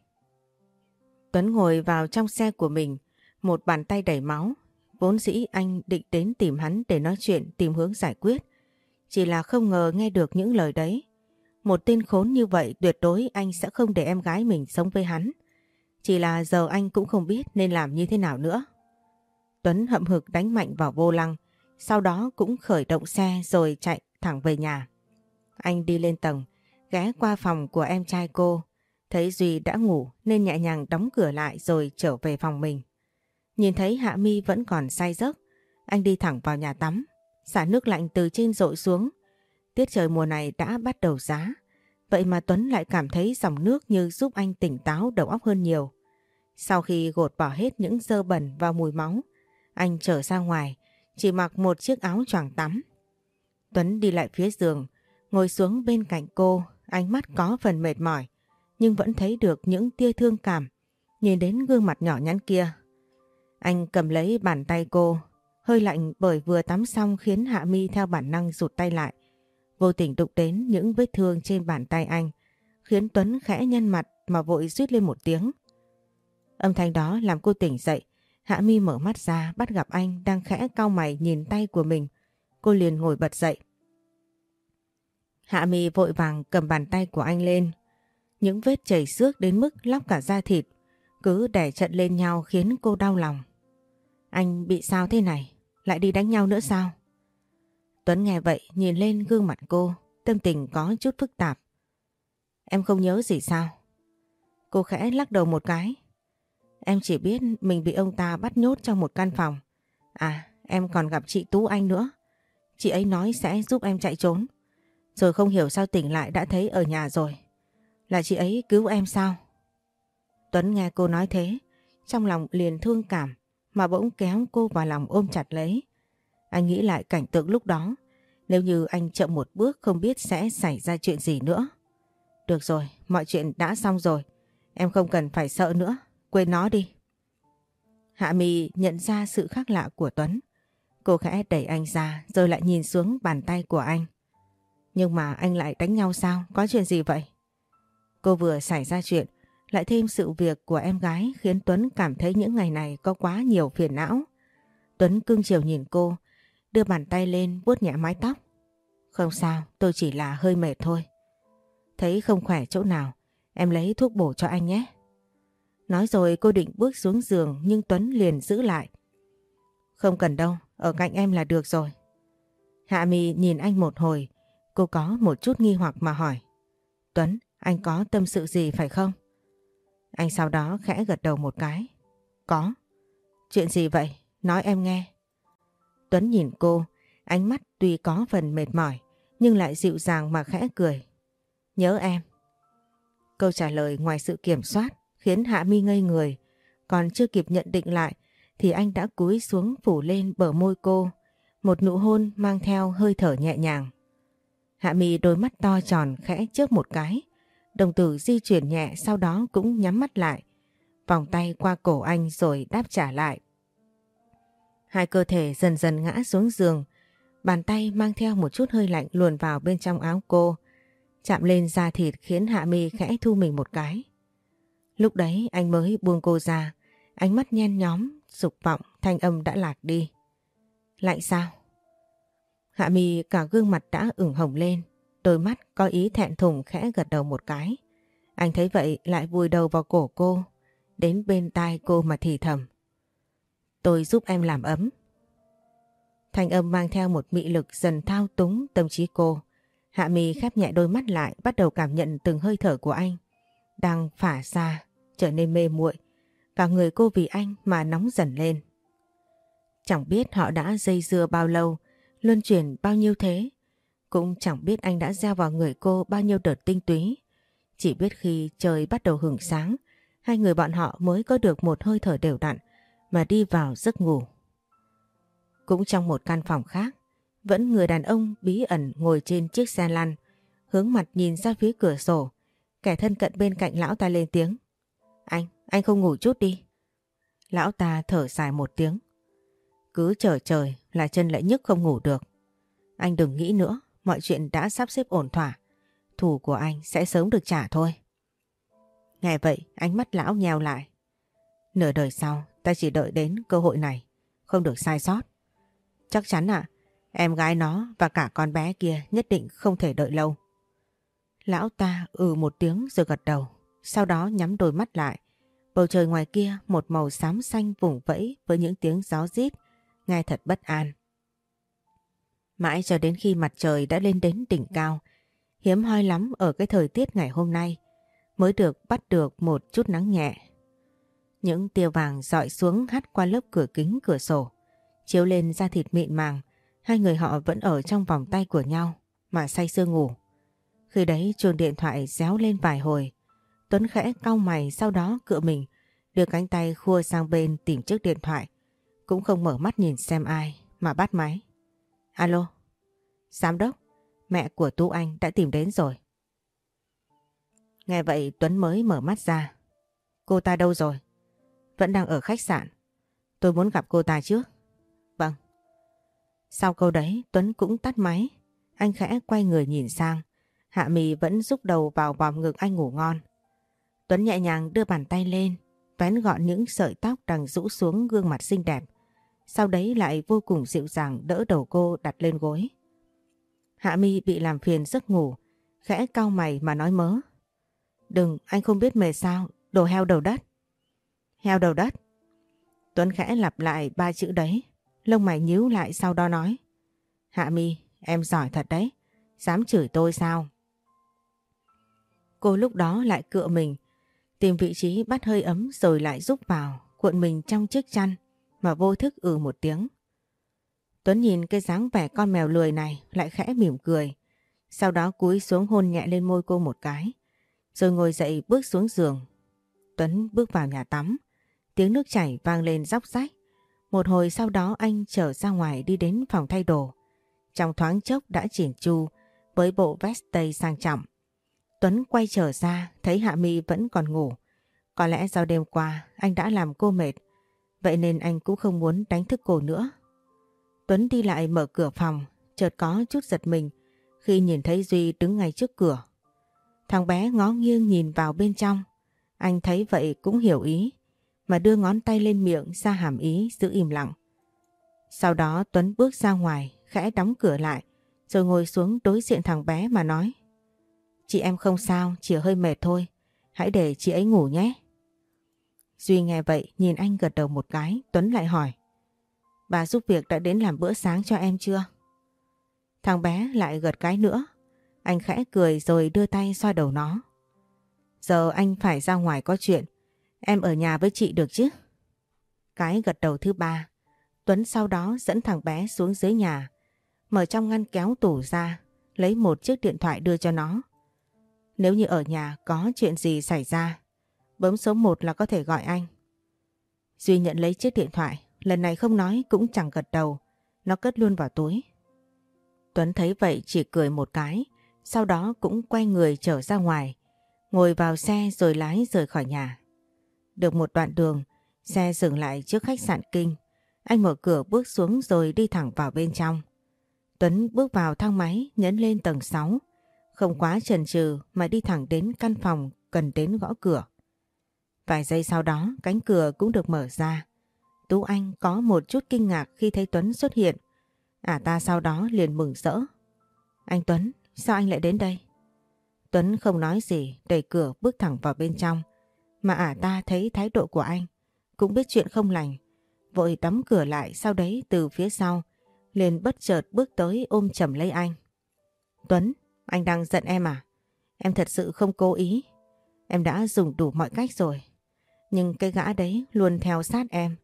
Tuấn ngồi vào trong xe của mình, một bàn tay đầy máu. Vốn dĩ anh định đến tìm hắn để nói chuyện tìm hướng giải quyết. Chỉ là không ngờ nghe được những lời đấy. Một tên khốn như vậy tuyệt đối anh sẽ không để em gái mình sống với hắn. Chỉ là giờ anh cũng không biết nên làm như thế nào nữa. Tuấn hậm hực đánh mạnh vào vô lăng, sau đó cũng khởi động xe rồi chạy thẳng về nhà. Anh đi lên tầng, ghé qua phòng của em trai cô, thấy Duy đã ngủ nên nhẹ nhàng đóng cửa lại rồi trở về phòng mình. Nhìn thấy Hạ Mi vẫn còn say giấc, anh đi thẳng vào nhà tắm, Xả nước lạnh từ trên rội xuống. Tiết trời mùa này đã bắt đầu giá. Vậy mà Tuấn lại cảm thấy dòng nước như giúp anh tỉnh táo đầu óc hơn nhiều. Sau khi gột bỏ hết những dơ bẩn và mùi máu, anh trở ra ngoài, chỉ mặc một chiếc áo choàng tắm. Tuấn đi lại phía giường, ngồi xuống bên cạnh cô, ánh mắt có phần mệt mỏi, nhưng vẫn thấy được những tia thương cảm, nhìn đến gương mặt nhỏ nhắn kia. Anh cầm lấy bàn tay cô, hơi lạnh bởi vừa tắm xong khiến Hạ Mi theo bản năng rụt tay lại. Vô tình đụng đến những vết thương trên bàn tay anh, khiến Tuấn khẽ nhân mặt mà vội rít lên một tiếng. Âm thanh đó làm cô tỉnh dậy, Hạ Mi mở mắt ra bắt gặp anh đang khẽ cau mày nhìn tay của mình. Cô liền ngồi bật dậy. Hạ Mi vội vàng cầm bàn tay của anh lên. Những vết chảy xước đến mức lóc cả da thịt, cứ đè trận lên nhau khiến cô đau lòng. Anh bị sao thế này? Lại đi đánh nhau nữa sao? Tuấn nghe vậy nhìn lên gương mặt cô, tâm tình có chút phức tạp. Em không nhớ gì sao? Cô khẽ lắc đầu một cái. Em chỉ biết mình bị ông ta bắt nhốt trong một căn phòng. À, em còn gặp chị Tú Anh nữa. Chị ấy nói sẽ giúp em chạy trốn. Rồi không hiểu sao tỉnh lại đã thấy ở nhà rồi. Là chị ấy cứu em sao? Tuấn nghe cô nói thế, trong lòng liền thương cảm mà bỗng kéo cô vào lòng ôm chặt lấy. Anh nghĩ lại cảnh tượng lúc đó, nếu như anh chậm một bước không biết sẽ xảy ra chuyện gì nữa. Được rồi, mọi chuyện đã xong rồi, em không cần phải sợ nữa, quên nó đi. Hạ Mì nhận ra sự khác lạ của Tuấn. Cô khẽ đẩy anh ra rồi lại nhìn xuống bàn tay của anh. Nhưng mà anh lại đánh nhau sao? Có chuyện gì vậy? Cô vừa xảy ra chuyện, lại thêm sự việc của em gái khiến Tuấn cảm thấy những ngày này có quá nhiều phiền não. Tuấn cưng chiều nhìn cô, đưa bàn tay lên vuốt nhẹ mái tóc. Không sao, tôi chỉ là hơi mệt thôi. Thấy không khỏe chỗ nào, em lấy thuốc bổ cho anh nhé. Nói rồi cô định bước xuống giường nhưng Tuấn liền giữ lại. Không cần đâu, ở cạnh em là được rồi. Hạ Mì nhìn anh một hồi, cô có một chút nghi hoặc mà hỏi. Tuấn, anh có tâm sự gì phải không? Anh sau đó khẽ gật đầu một cái. Có. Chuyện gì vậy? Nói em nghe. Tuấn nhìn cô, ánh mắt tuy có phần mệt mỏi, nhưng lại dịu dàng mà khẽ cười. Nhớ em. Câu trả lời ngoài sự kiểm soát khiến Hạ Mi ngây người, còn chưa kịp nhận định lại thì anh đã cúi xuống phủ lên bờ môi cô, một nụ hôn mang theo hơi thở nhẹ nhàng. Hạ Mi đôi mắt to tròn khẽ chớp một cái, đồng tử di chuyển nhẹ sau đó cũng nhắm mắt lại, vòng tay qua cổ anh rồi đáp trả lại. Hai cơ thể dần dần ngã xuống giường, bàn tay mang theo một chút hơi lạnh luồn vào bên trong áo cô, chạm lên da thịt khiến Hạ Mi khẽ thu mình một cái. Lúc đấy anh mới buông cô ra, ánh mắt nhen nhóm, dục vọng, thanh âm đã lạc đi. Lạnh sao? Hạ Mi cả gương mặt đã ửng hồng lên, đôi mắt có ý thẹn thùng khẽ gật đầu một cái. Anh thấy vậy lại vùi đầu vào cổ cô, đến bên tai cô mà thì thầm. Tôi giúp em làm ấm. Thanh âm mang theo một mị lực dần thao túng tâm trí cô. Hạ Mi khép nhẹ đôi mắt lại bắt đầu cảm nhận từng hơi thở của anh. Đang phả ra, trở nên mê muội. Cả người cô vì anh mà nóng dần lên. Chẳng biết họ đã dây dưa bao lâu, luân chuyển bao nhiêu thế. Cũng chẳng biết anh đã gieo vào người cô bao nhiêu đợt tinh túy. Chỉ biết khi trời bắt đầu hưởng sáng, hai người bọn họ mới có được một hơi thở đều đặn mà đi vào giấc ngủ. Cũng trong một căn phòng khác, vẫn người đàn ông bí ẩn ngồi trên chiếc xe lăn, hướng mặt nhìn ra phía cửa sổ. Kẻ thân cận bên cạnh lão ta lên tiếng. Anh, anh không ngủ chút đi. Lão ta thở dài một tiếng. Cứ chờ trời là chân lại nhức không ngủ được. Anh đừng nghĩ nữa, mọi chuyện đã sắp xếp ổn thỏa. Thủ của anh sẽ sớm được trả thôi. Nghe vậy, ánh mắt lão nheo lại. Nửa đời sau, ta chỉ đợi đến cơ hội này, không được sai sót. Chắc chắn ạ, em gái nó và cả con bé kia nhất định không thể đợi lâu. Lão ta ừ một tiếng rồi gật đầu, sau đó nhắm đôi mắt lại. Bầu trời ngoài kia một màu xám xanh vùng vẫy với những tiếng gió rít, nghe thật bất an. Mãi cho đến khi mặt trời đã lên đến đỉnh cao, hiếm hoi lắm ở cái thời tiết ngày hôm nay, mới được bắt được một chút nắng nhẹ. Những tia vàng dọi xuống hắt qua lớp cửa kính cửa sổ, chiếu lên da thịt mịn màng, hai người họ vẫn ở trong vòng tay của nhau mà say sưa ngủ. Khi đấy chuông điện thoại réo lên vài hồi, Tuấn khẽ cau mày sau đó cựa mình, đưa cánh tay khua sang bên tìm chiếc điện thoại. Cũng không mở mắt nhìn xem ai, mà bắt máy. Alo, giám đốc, mẹ của Tú Anh đã tìm đến rồi. Nghe vậy Tuấn mới mở mắt ra. Cô ta đâu rồi? Vẫn đang ở khách sạn. Tôi muốn gặp cô ta trước. Vâng. Sau câu đấy Tuấn cũng tắt máy. Anh khẽ quay người nhìn sang. Hạ mì vẫn rúc đầu vào vòng ngực anh ngủ ngon. Tuấn nhẹ nhàng đưa bàn tay lên, vén gọn những sợi tóc đang rũ xuống gương mặt xinh đẹp. Sau đấy lại vô cùng dịu dàng đỡ đầu cô đặt lên gối. Hạ mi bị làm phiền giấc ngủ, khẽ cau mày mà nói mớ. Đừng, anh không biết mệt sao, đồ heo đầu đất. Heo đầu đất. Tuấn khẽ lặp lại ba chữ đấy, lông mày nhíu lại sau đó nói. Hạ mi, em giỏi thật đấy, dám chửi tôi sao? Cô lúc đó lại cựa mình, tìm vị trí bắt hơi ấm rồi lại rút vào, cuộn mình trong chiếc chăn mà vô thức ừ một tiếng. Tuấn nhìn cái dáng vẻ con mèo lười này, lại khẽ mỉm cười. Sau đó cúi xuống hôn nhẹ lên môi cô một cái. Rồi ngồi dậy bước xuống giường. Tuấn bước vào nhà tắm. Tiếng nước chảy vang lên róc rách. Một hồi sau đó anh trở ra ngoài đi đến phòng thay đồ. Trong thoáng chốc đã chỉnh chu với bộ vest tây sang trọng. Tuấn quay trở ra, thấy Hạ Mi vẫn còn ngủ. Có lẽ do đêm qua, anh đã làm cô mệt. Vậy nên anh cũng không muốn đánh thức cô nữa. Tuấn đi lại mở cửa phòng, chợt có chút giật mình khi nhìn thấy Duy đứng ngay trước cửa. Thằng bé ngó nghiêng nhìn vào bên trong. Anh thấy vậy cũng hiểu ý, mà đưa ngón tay lên miệng ra hàm ý giữ im lặng. Sau đó Tuấn bước ra ngoài, khẽ đóng cửa lại, rồi ngồi xuống đối diện thằng bé mà nói. Chị em không sao, chỉ hơi mệt thôi, hãy để chị ấy ngủ nhé. Duy nghe vậy nhìn anh gật đầu một cái, Tuấn lại hỏi. Bà giúp việc đã đến làm bữa sáng cho em chưa? Thằng bé lại gật cái nữa. Anh khẽ cười rồi đưa tay xoa đầu nó. Giờ anh phải ra ngoài có chuyện. Em ở nhà với chị được chứ? Cái gật đầu thứ ba. Tuấn sau đó dẫn thằng bé xuống dưới nhà. Mở trong ngăn kéo tủ ra. Lấy một chiếc điện thoại đưa cho nó. Nếu như ở nhà có chuyện gì xảy ra. Bấm số 1 là có thể gọi anh. Duy nhận lấy chiếc điện thoại Lần này không nói cũng chẳng gật đầu. Nó cất luôn vào túi. Tuấn thấy vậy chỉ cười một cái. Sau đó cũng quay người trở ra ngoài. Ngồi vào xe rồi lái rời khỏi nhà. Được một đoạn đường, xe dừng lại trước khách sạn Kinh. Anh mở cửa bước xuống rồi đi thẳng vào bên trong. Tuấn bước vào thang máy nhấn lên tầng 6. Không quá chần chừ mà đi thẳng đến căn phòng cần đến gõ cửa. Vài giây sau đó cánh cửa cũng được mở ra. Tú Anh có một chút kinh ngạc khi thấy Tuấn xuất hiện. Ả ta sau đó liền mừng rỡ. Anh Tuấn, sao anh lại đến đây? Tuấn không nói gì, đẩy cửa bước thẳng vào bên trong. Mà ả ta thấy thái độ của anh, cũng biết chuyện không lành. Vội đóng cửa lại sau đấy từ phía sau, liền bất chợt bước tới ôm chầm lấy anh. Tuấn, anh đang giận em à? Em thật sự không cố ý. Em đã dùng đủ mọi cách rồi. Nhưng cái gã đấy luôn theo sát em.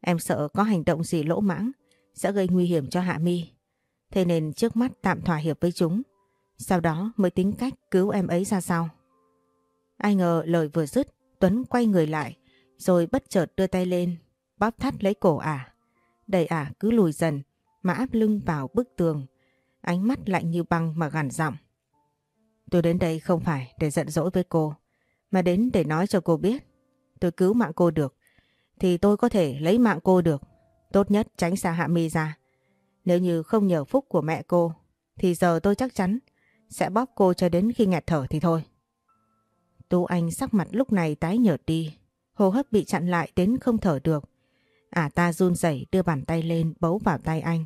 Em sợ có hành động gì lỗ mãng sẽ gây nguy hiểm cho Hạ Mi. Thế nên trước mắt tạm thỏa hiệp với chúng. Sau đó mới tính cách cứu em ấy ra sau. Ai ngờ lời vừa dứt, Tuấn quay người lại, rồi bất chợt đưa tay lên, bóp thắt lấy cổ ả. Đẩy ả cứ lùi dần, mà áp lưng vào bức tường. Ánh mắt lạnh như băng mà gằn giọng. Tôi đến đây không phải để giận dỗi với cô, mà đến để nói cho cô biết. Tôi cứu mạng cô được, thì tôi có thể lấy mạng cô được. Tốt nhất tránh xa Hạ Mi ra. Nếu như không nhờ phúc của mẹ cô thì giờ tôi chắc chắn sẽ bóp cô cho đến khi nghẹt thở thì thôi. Tú Anh sắc mặt lúc này tái nhợt đi, hô hấp bị chặn lại đến không thở được. Ả ta run rẩy đưa bàn tay lên bấu vào tay anh,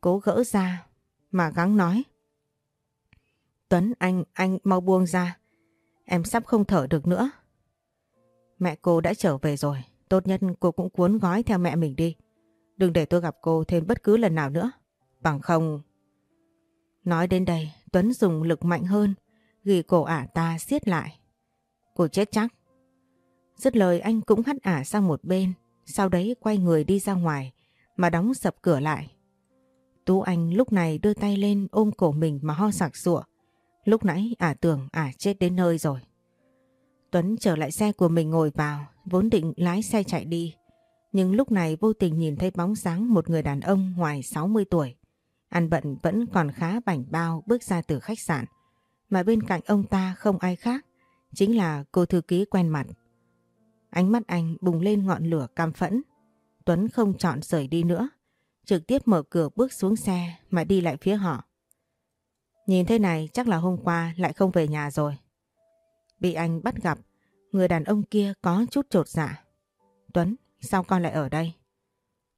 cố gỡ ra mà gắng nói. Tuấn anh, anh mau buông ra, em sắp không thở được nữa. Mẹ cô đã trở về rồi, Tốt nhất cô cũng cuốn gói theo mẹ mình đi. Đừng để tôi gặp cô thêm bất cứ lần nào nữa. Bằng không... Nói đến đây, Tuấn dùng lực mạnh hơn, ghi cổ ả ta siết lại. Cô chết chắc. Dứt lời anh cũng hắt ả sang một bên, sau đấy quay người đi ra ngoài, mà đóng sập cửa lại. Tú Anh lúc này đưa tay lên ôm cổ mình mà ho sặc sụa. Lúc nãy ả tưởng ả chết đến nơi rồi. Tuấn trở lại xe của mình ngồi vào, vốn định lái xe chạy đi. Nhưng lúc này vô tình nhìn thấy bóng dáng một người đàn ông ngoài 60 tuổi. Ăn bận vẫn còn khá bảnh bao bước ra từ khách sạn. Mà bên cạnh ông ta không ai khác, chính là cô thư ký quen mặt. Ánh mắt anh bùng lên ngọn lửa cam phẫn. Tuấn không chọn rời đi nữa, trực tiếp mở cửa bước xuống xe mà đi lại phía họ. Nhìn thế này chắc là hôm qua lại không về nhà rồi. Bị anh bắt gặp, người đàn ông kia có chút trột dạ. Tuấn, sao con lại ở đây?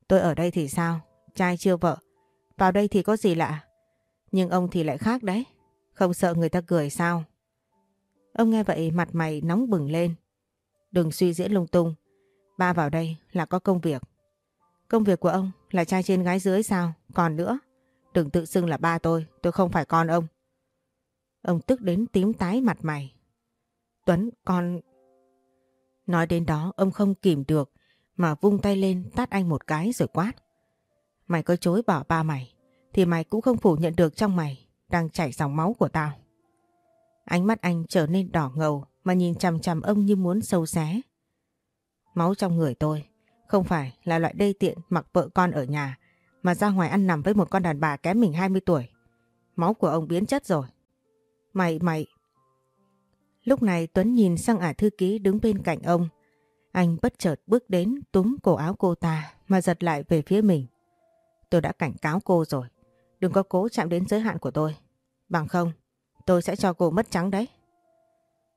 Tôi ở đây thì sao? Trai chưa vợ. Vào đây thì có gì lạ. Nhưng ông thì lại khác đấy. Không sợ người ta cười sao? Ông nghe vậy mặt mày nóng bừng lên. Đừng suy diễn lung tung. Ba vào đây là có công việc. Công việc của ông là trai trên gái dưới sao? Còn nữa, đừng tự xưng là ba tôi, tôi không phải con ông. Ông tức đến tím tái mặt mày. Tuấn, con... Nói đến đó ông không kìm được mà vung tay lên tát anh một cái rồi quát. Mày có chối bỏ ba mày thì mày cũng không phủ nhận được trong mày đang chảy dòng máu của tao. Ánh mắt anh trở nên đỏ ngầu mà nhìn chằm chằm ông như muốn sâu xé. Máu trong người tôi không phải là loại đê tiện mặc vợ con ở nhà mà ra ngoài ăn nằm với một con đàn bà kém mình 20 tuổi. Máu của ông biến chất rồi. Mày, mày... Lúc này Tuấn nhìn sang ả thư ký đứng bên cạnh ông. Anh bất chợt bước đến túm cổ áo cô ta mà giật lại về phía mình. Tôi đã cảnh cáo cô rồi. Đừng có cố chạm đến giới hạn của tôi. Bằng không, tôi sẽ cho cô mất trắng đấy.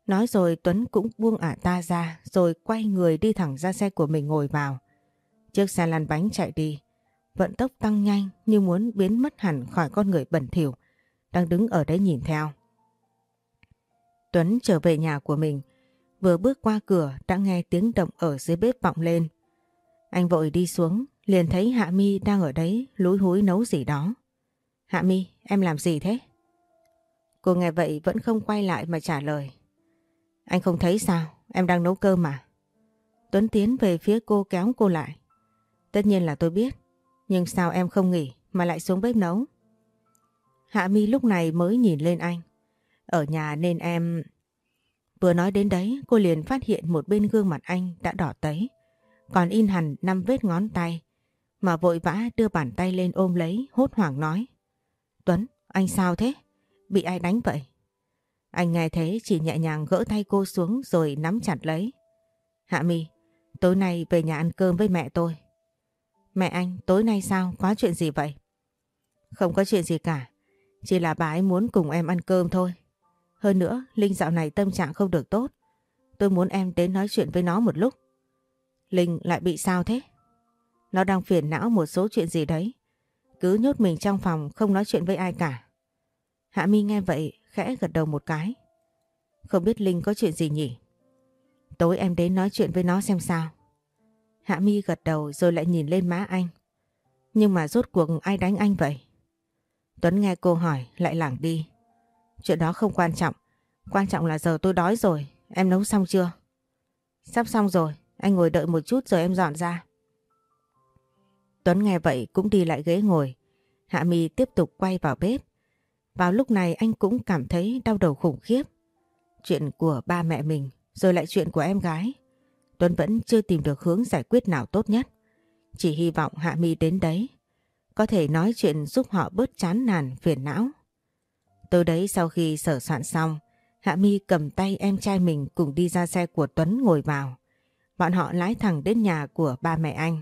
Nói rồi Tuấn cũng buông ả ta ra rồi quay người đi thẳng ra xe của mình ngồi vào. Chiếc xe lăn bánh chạy đi. Vận tốc tăng nhanh như muốn biến mất hẳn khỏi con người bẩn thỉu đang đứng ở đấy nhìn theo. Tuấn trở về nhà của mình. Vừa bước qua cửa đã nghe tiếng động ở dưới bếp vọng lên. Anh vội đi xuống liền thấy Hạ Mi đang ở đấy lúi húi nấu gì đó. Hạ Mi, em làm gì thế? Cô nghe vậy vẫn không quay lại mà trả lời. Anh không thấy sao, em đang nấu cơm mà. Tuấn tiến về phía cô kéo cô lại. Tất nhiên là tôi biết, nhưng sao em không nghỉ mà lại xuống bếp nấu? Hạ Mi lúc này mới nhìn lên anh. Ở nhà nên em... Vừa nói đến đấy cô liền phát hiện một bên gương mặt anh đã đỏ tấy. Còn in hẳn năm vết ngón tay. Mà vội vã đưa bàn tay lên ôm lấy hốt hoảng nói. Tuấn, anh sao thế? Bị ai đánh vậy? Anh nghe thế chỉ nhẹ nhàng gỡ tay cô xuống rồi nắm chặt lấy. Hạ Mi, tối nay về nhà ăn cơm với mẹ tôi. Mẹ anh, tối nay sao? Có chuyện gì vậy? Không có chuyện gì cả. Chỉ là bà ấy muốn cùng em ăn cơm thôi. Hơn nữa, Linh dạo này tâm trạng không được tốt. Tôi muốn em đến nói chuyện với nó một lúc. Linh lại bị sao thế? Nó đang phiền não một số chuyện gì đấy. Cứ nhốt mình trong phòng không nói chuyện với ai cả. Hạ Mi nghe vậy khẽ gật đầu một cái. Không biết Linh có chuyện gì nhỉ? Tối em đến nói chuyện với nó xem sao. Hạ Mi gật đầu rồi lại nhìn lên má anh. Nhưng mà rốt cuộc ai đánh anh vậy? Tuấn nghe cô hỏi lại lảng đi. Chuyện đó không quan trọng. Quan trọng là giờ tôi đói rồi. Em nấu xong chưa? Sắp xong rồi. Anh ngồi đợi một chút rồi em dọn ra. Tuấn nghe vậy cũng đi lại ghế ngồi. Hạ Mi tiếp tục quay vào bếp. Vào lúc này anh cũng cảm thấy đau đầu khủng khiếp. Chuyện của ba mẹ mình, rồi lại chuyện của em gái. Tuấn vẫn chưa tìm được hướng giải quyết nào tốt nhất. Chỉ hy vọng Hạ Mi đến đấy. Có thể nói chuyện giúp họ bớt chán nản, phiền não. Từ đấy sau khi sở soạn xong, Hạ Mi cầm tay em trai mình cùng đi ra xe của Tuấn ngồi vào. Bọn họ lái thẳng đến nhà của ba mẹ anh.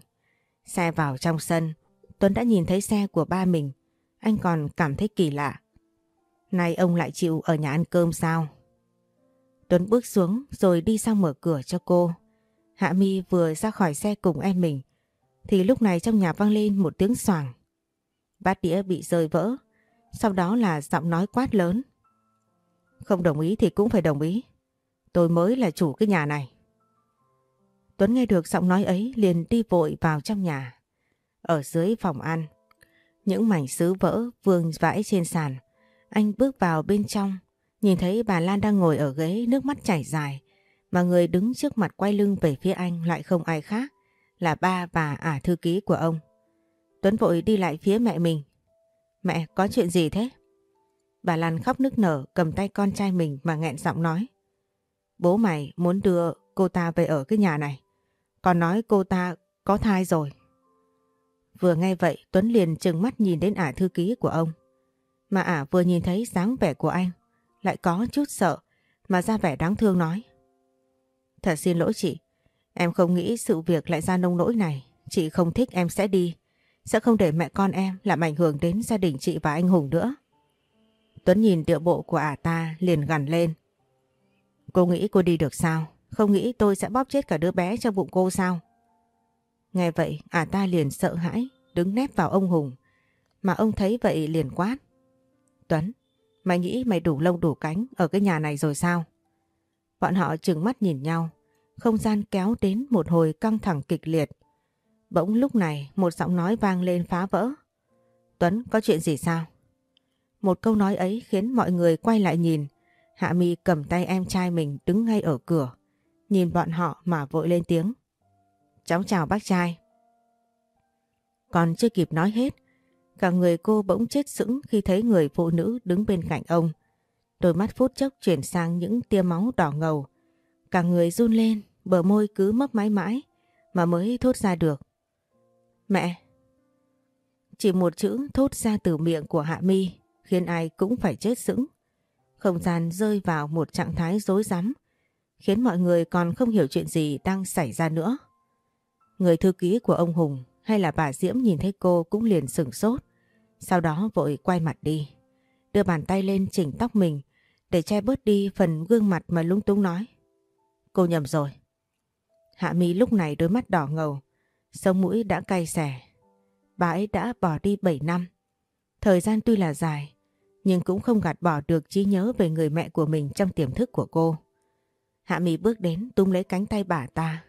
Xe vào trong sân, Tuấn đã nhìn thấy xe của ba mình. Anh còn cảm thấy kỳ lạ. Nay ông lại chịu ở nhà ăn cơm sao? Tuấn bước xuống rồi đi sang mở cửa cho cô. Hạ Mi vừa ra khỏi xe cùng em mình. Thì lúc này trong nhà vang lên một tiếng xoàng Bát đĩa bị rơi vỡ. Sau đó là giọng nói quát lớn. Không đồng ý thì cũng phải đồng ý. Tôi mới là chủ cái nhà này. Tuấn nghe được giọng nói ấy liền đi vội vào trong nhà. Ở dưới phòng ăn, những mảnh sứ vỡ vương vãi trên sàn. Anh bước vào bên trong, nhìn thấy bà Lan đang ngồi ở ghế nước mắt chảy dài. Mà người đứng trước mặt quay lưng về phía anh lại không ai khác, là ba và ả thư ký của ông. Tuấn vội đi lại phía mẹ mình. Mẹ, có chuyện gì thế? Bà Lan khóc nức nở cầm tay con trai mình mà nghẹn giọng nói. Bố mày muốn đưa cô ta về ở cái nhà này. Còn nói cô ta có thai rồi. Vừa nghe vậy Tuấn liền trừng mắt nhìn đến ả thư ký của ông. Mà ả vừa nhìn thấy dáng vẻ của anh, lại có chút sợ, mà ra vẻ đáng thương nói. Thật xin lỗi chị, em không nghĩ sự việc lại ra nông nỗi này. Chị không thích em sẽ đi, sẽ không để mẹ con em làm ảnh hưởng đến gia đình chị và anh Hùng nữa. Tuấn nhìn điệu bộ của ả ta liền gằn lên. Cô nghĩ cô đi được sao? Không nghĩ tôi sẽ bóp chết cả đứa bé trong bụng cô sao? Nghe vậy ả ta liền sợ hãi, đứng nép vào ông Hùng. Mà ông thấy vậy liền quát. Tuấn, mày nghĩ mày đủ lông đủ cánh ở cái nhà này rồi sao? Bọn họ trừng mắt nhìn nhau, không gian kéo đến một hồi căng thẳng kịch liệt. Bỗng lúc này một giọng nói vang lên phá vỡ. Tuấn có chuyện gì sao? Một câu nói ấy khiến mọi người quay lại nhìn. Hạ Mi cầm tay em trai mình đứng ngay ở cửa. Nhìn bọn họ mà vội lên tiếng. Cháu chào bác trai. Còn chưa kịp nói hết, cả người cô bỗng chết sững khi thấy người phụ nữ đứng bên cạnh ông. Đôi mắt phút chốc chuyển sang những tia máu đỏ ngầu. Cả người run lên, bờ môi cứ mấp mãi mãi mà mới thốt ra được. Mẹ! Chỉ một chữ thốt ra từ miệng của Hạ Mi khiến ai cũng phải chết sững. Không gian rơi vào một trạng thái rối rắm, khiến mọi người còn không hiểu chuyện gì đang xảy ra nữa. Người thư ký của ông Hùng hay là bà Diễm nhìn thấy cô cũng liền sửng sốt, sau đó vội quay mặt đi, đưa bàn tay lên chỉnh tóc mình để che bớt đi phần gương mặt mà lung tung nói. Cô nhầm rồi. Hạ Mi lúc này đôi mắt đỏ ngầu, sống mũi đã cay xẻ. Bà ấy đã bỏ đi 7 năm. Thời gian tuy là dài, nhưng cũng không gạt bỏ được trí nhớ về người mẹ của mình trong tiềm thức của cô. Hạ Mỹ bước đến tung lấy cánh tay bà ta,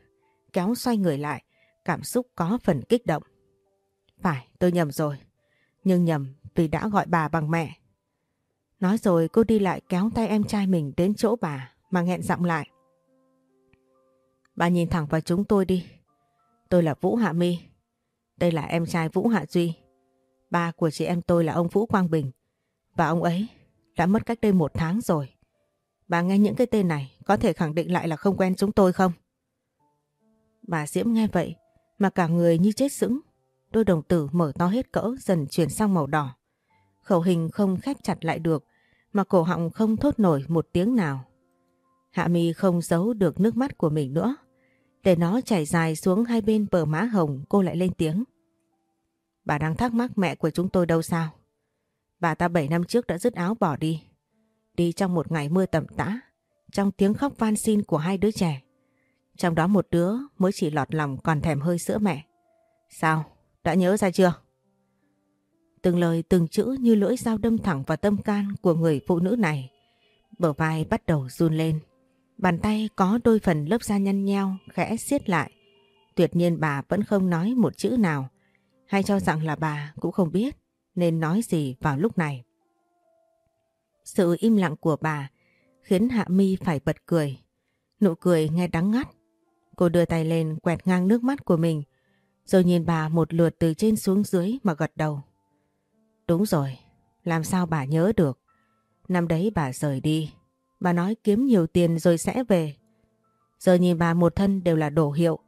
kéo xoay người lại, cảm xúc có phần kích động. Phải, tôi nhầm rồi, nhưng nhầm vì đã gọi bà bằng mẹ. Nói rồi cô đi lại kéo tay em trai mình đến chỗ bà mà nghẹn giọng lại. Bà nhìn thẳng vào chúng tôi đi. Tôi là Vũ Hạ My. Đây là em trai Vũ Hạ Duy. Ba của chị em tôi là ông Vũ Quang Bình. Và ông ấy đã mất cách đây một tháng rồi. Bà nghe những cái tên này có thể khẳng định lại là không quen chúng tôi không? Bà Diễm nghe vậy mà cả người như chết sững. Đôi đồng tử mở to hết cỡ, dần chuyển sang màu đỏ. Khẩu hình không khép chặt lại được, mà cổ họng không thốt nổi một tiếng nào. Hạ mi không giấu được nước mắt của mình nữa. Để nó chảy dài xuống hai bên bờ má hồng cô lại lên tiếng. Bà đang thắc mắc mẹ của chúng tôi đâu sao? Bà ta 7 năm trước đã dứt áo bỏ đi. Đi trong một ngày mưa tầm tã, trong tiếng khóc van xin của hai đứa trẻ. Trong đó một đứa mới chỉ lọt lòng còn thèm hơi sữa mẹ. Sao? Đã nhớ ra chưa? Từng lời từng chữ như lưỡi dao đâm thẳng vào tâm can của người phụ nữ này. Bờ vai bắt đầu run lên. Bàn tay có đôi phần lớp da nhăn nheo khẽ siết lại. Tuyệt nhiên bà vẫn không nói một chữ nào. Hay cho rằng là bà cũng không biết nên nói gì vào lúc này. Sự im lặng của bà khiến Hạ Mi phải bật cười. Nụ cười nghe đắng ngắt. Cô đưa tay lên quẹt ngang nước mắt của mình rồi nhìn bà một lượt từ trên xuống dưới mà gật đầu. Đúng rồi, làm sao bà nhớ được. Năm đấy bà rời đi. Bà nói kiếm nhiều tiền rồi sẽ về. Giờ nhìn bà một thân đều là đổ hiệu.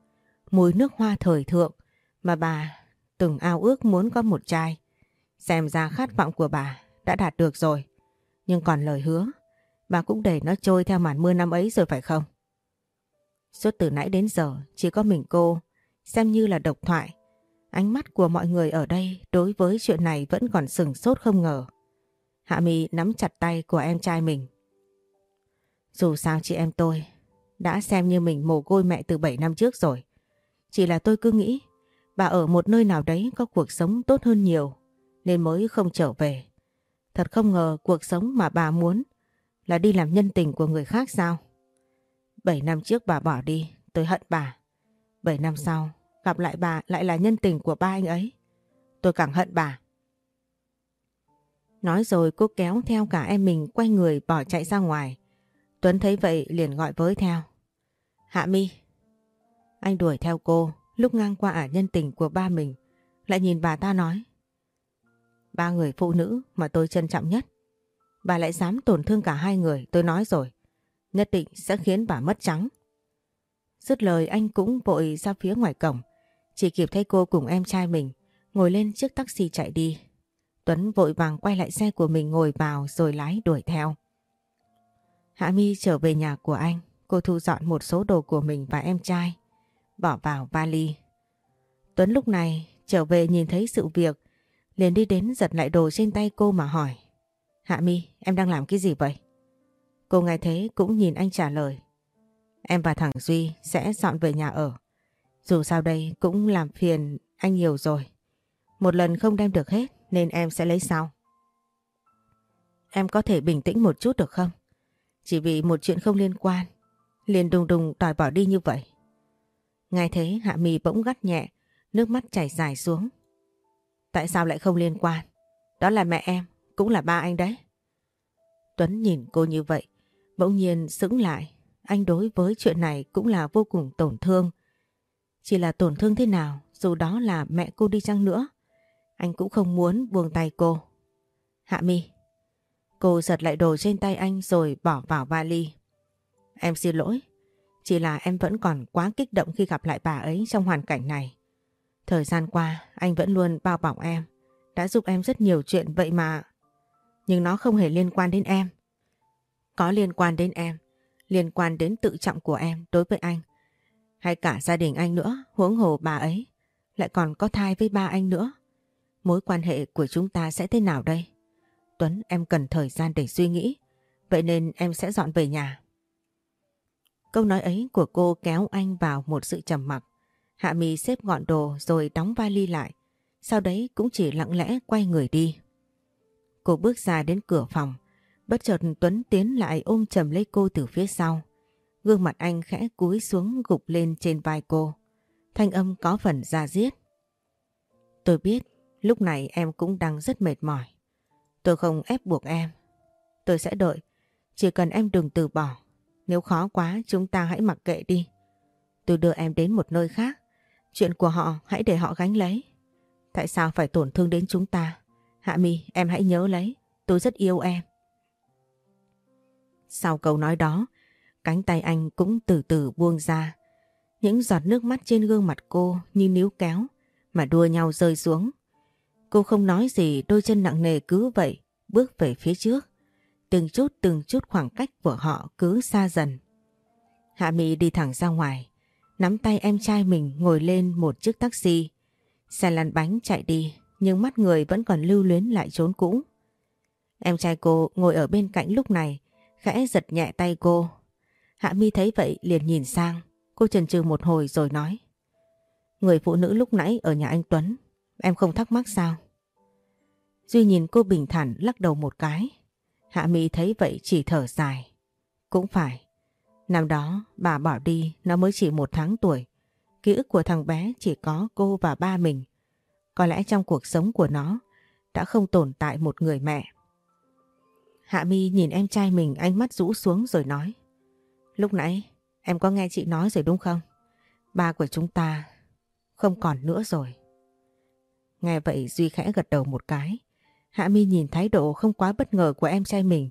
Mùi nước hoa thời thượng mà bà từng ao ước muốn có một trai Xem ra khát vọng của bà đã đạt được rồi. Nhưng còn lời hứa, bà cũng để nó trôi theo màn mưa năm ấy rồi phải không? Suốt từ nãy đến giờ chỉ có mình cô xem như là độc thoại. Ánh mắt của mọi người ở đây đối với chuyện này vẫn còn sừng sốt không ngờ. Hạ mi nắm chặt tay của em trai mình. Dù sao chị em tôi đã xem như mình mồ côi mẹ từ 7 năm trước rồi. Chỉ là tôi cứ nghĩ bà ở một nơi nào đấy có cuộc sống tốt hơn nhiều nên mới không trở về. Thật không ngờ cuộc sống mà bà muốn là đi làm nhân tình của người khác sao? 7 năm trước bà bỏ đi, tôi hận bà. 7 năm sau, gặp lại bà lại là nhân tình của ba anh ấy. Tôi càng hận bà. Nói rồi cô kéo theo cả em mình quay người bỏ chạy ra ngoài. Tuấn thấy vậy liền gọi với theo. Hạ mi. Anh đuổi theo cô, lúc ngang qua ả nhân tình của ba mình, lại nhìn bà ta nói. Ba người phụ nữ mà tôi trân trọng nhất. Bà lại dám tổn thương cả hai người, tôi nói rồi. Nhất định sẽ khiến bà mất trắng. Dứt lời anh cũng vội ra phía ngoài cổng. Chỉ kịp thấy cô cùng em trai mình ngồi lên chiếc taxi chạy đi. Tuấn vội vàng quay lại xe của mình ngồi vào rồi lái đuổi theo. Hạ Mi trở về nhà của anh, cô thu dọn một số đồ của mình và em trai, bỏ vào vali. Tuấn lúc này trở về nhìn thấy sự việc, liền đi đến giật lại đồ trên tay cô mà hỏi. Hạ Mi, em đang làm cái gì vậy? Cô nghe thế cũng nhìn anh trả lời. Em và thằng Duy sẽ dọn về nhà ở. Dù sao đây cũng làm phiền anh nhiều rồi. Một lần không đem được hết nên em sẽ lấy sau. Em có thể bình tĩnh một chút được không? Chỉ vì một chuyện không liên quan, liền đùng đùng đòi bỏ đi như vậy. Ngay thế Hạ Mì bỗng gắt nhẹ, nước mắt chảy dài xuống. Tại sao lại không liên quan? Đó là mẹ em, cũng là ba anh đấy. Tuấn nhìn cô như vậy, bỗng nhiên sững lại. Anh đối với chuyện này cũng là vô cùng tổn thương. Chỉ là tổn thương thế nào, dù đó là mẹ cô đi chăng nữa, anh cũng không muốn buông tay cô. Hạ mi. Cô giật lại đồ trên tay anh rồi bỏ vào vali. Em xin lỗi. Chỉ là em vẫn còn quá kích động khi gặp lại bà ấy trong hoàn cảnh này. Thời gian qua anh vẫn luôn bao bọc em. Đã giúp em rất nhiều chuyện vậy mà. Nhưng nó không hề liên quan đến em. Có liên quan đến em. Liên quan đến tự trọng của em đối với anh. Hay cả gia đình anh nữa, huống hồ bà ấy. Lại còn có thai với ba anh nữa. Mối quan hệ của chúng ta sẽ thế nào đây? Tuấn, em cần thời gian để suy nghĩ. Vậy nên em sẽ dọn về nhà. Câu nói ấy của cô kéo anh vào một sự trầm mặc. Hạ Mi xếp gọn đồ rồi đóng vali lại. Sau đấy cũng chỉ lặng lẽ quay người đi. Cô bước ra đến cửa phòng. Bất chợt Tuấn tiến lại ôm chầm lấy cô từ phía sau. Gương mặt anh khẽ cúi xuống gục lên trên vai cô. Thanh âm có phần ra giết. Tôi biết, lúc này em cũng đang rất mệt mỏi. Tôi không ép buộc em. Tôi sẽ đợi. Chỉ cần em đừng từ bỏ. Nếu khó quá chúng ta hãy mặc kệ đi. Tôi đưa em đến một nơi khác. Chuyện của họ hãy để họ gánh lấy. Tại sao phải tổn thương đến chúng ta? Hạ Mi, em hãy nhớ lấy. Tôi rất yêu em. Sau câu nói đó, cánh tay anh cũng từ từ buông ra. Những giọt nước mắt trên gương mặt cô như níu kéo mà đua nhau rơi xuống. Cô không nói gì đôi chân nặng nề cứ vậy bước về phía trước. Từng chút từng chút khoảng cách của họ cứ xa dần. Hạ Mỹ đi thẳng ra ngoài, nắm tay em trai mình ngồi lên một chiếc taxi. Xe lăn bánh chạy đi nhưng mắt người vẫn còn lưu luyến lại trốn cũ. Em trai cô ngồi ở bên cạnh lúc này khẽ giật nhẹ tay cô. Hạ Mi thấy vậy liền nhìn sang, cô chần chừ một hồi rồi nói. Người phụ nữ lúc nãy ở nhà anh Tuấn, em không thắc mắc sao? Duy nhìn cô bình thản lắc đầu một cái. Hạ Mi thấy vậy chỉ thở dài. Cũng phải. Năm đó, bà bỏ đi, nó mới chỉ một tháng tuổi. Ký ức của thằng bé chỉ có cô và ba mình. Có lẽ trong cuộc sống của nó, đã không tồn tại một người mẹ. Hạ Mi nhìn em trai mình, ánh mắt rũ xuống rồi nói. Lúc nãy, em có nghe chị nói rồi đúng không? Ba của chúng ta không còn nữa rồi. Nghe vậy Duy khẽ gật đầu một cái. Hạ Mi nhìn thái độ không quá bất ngờ của em trai mình,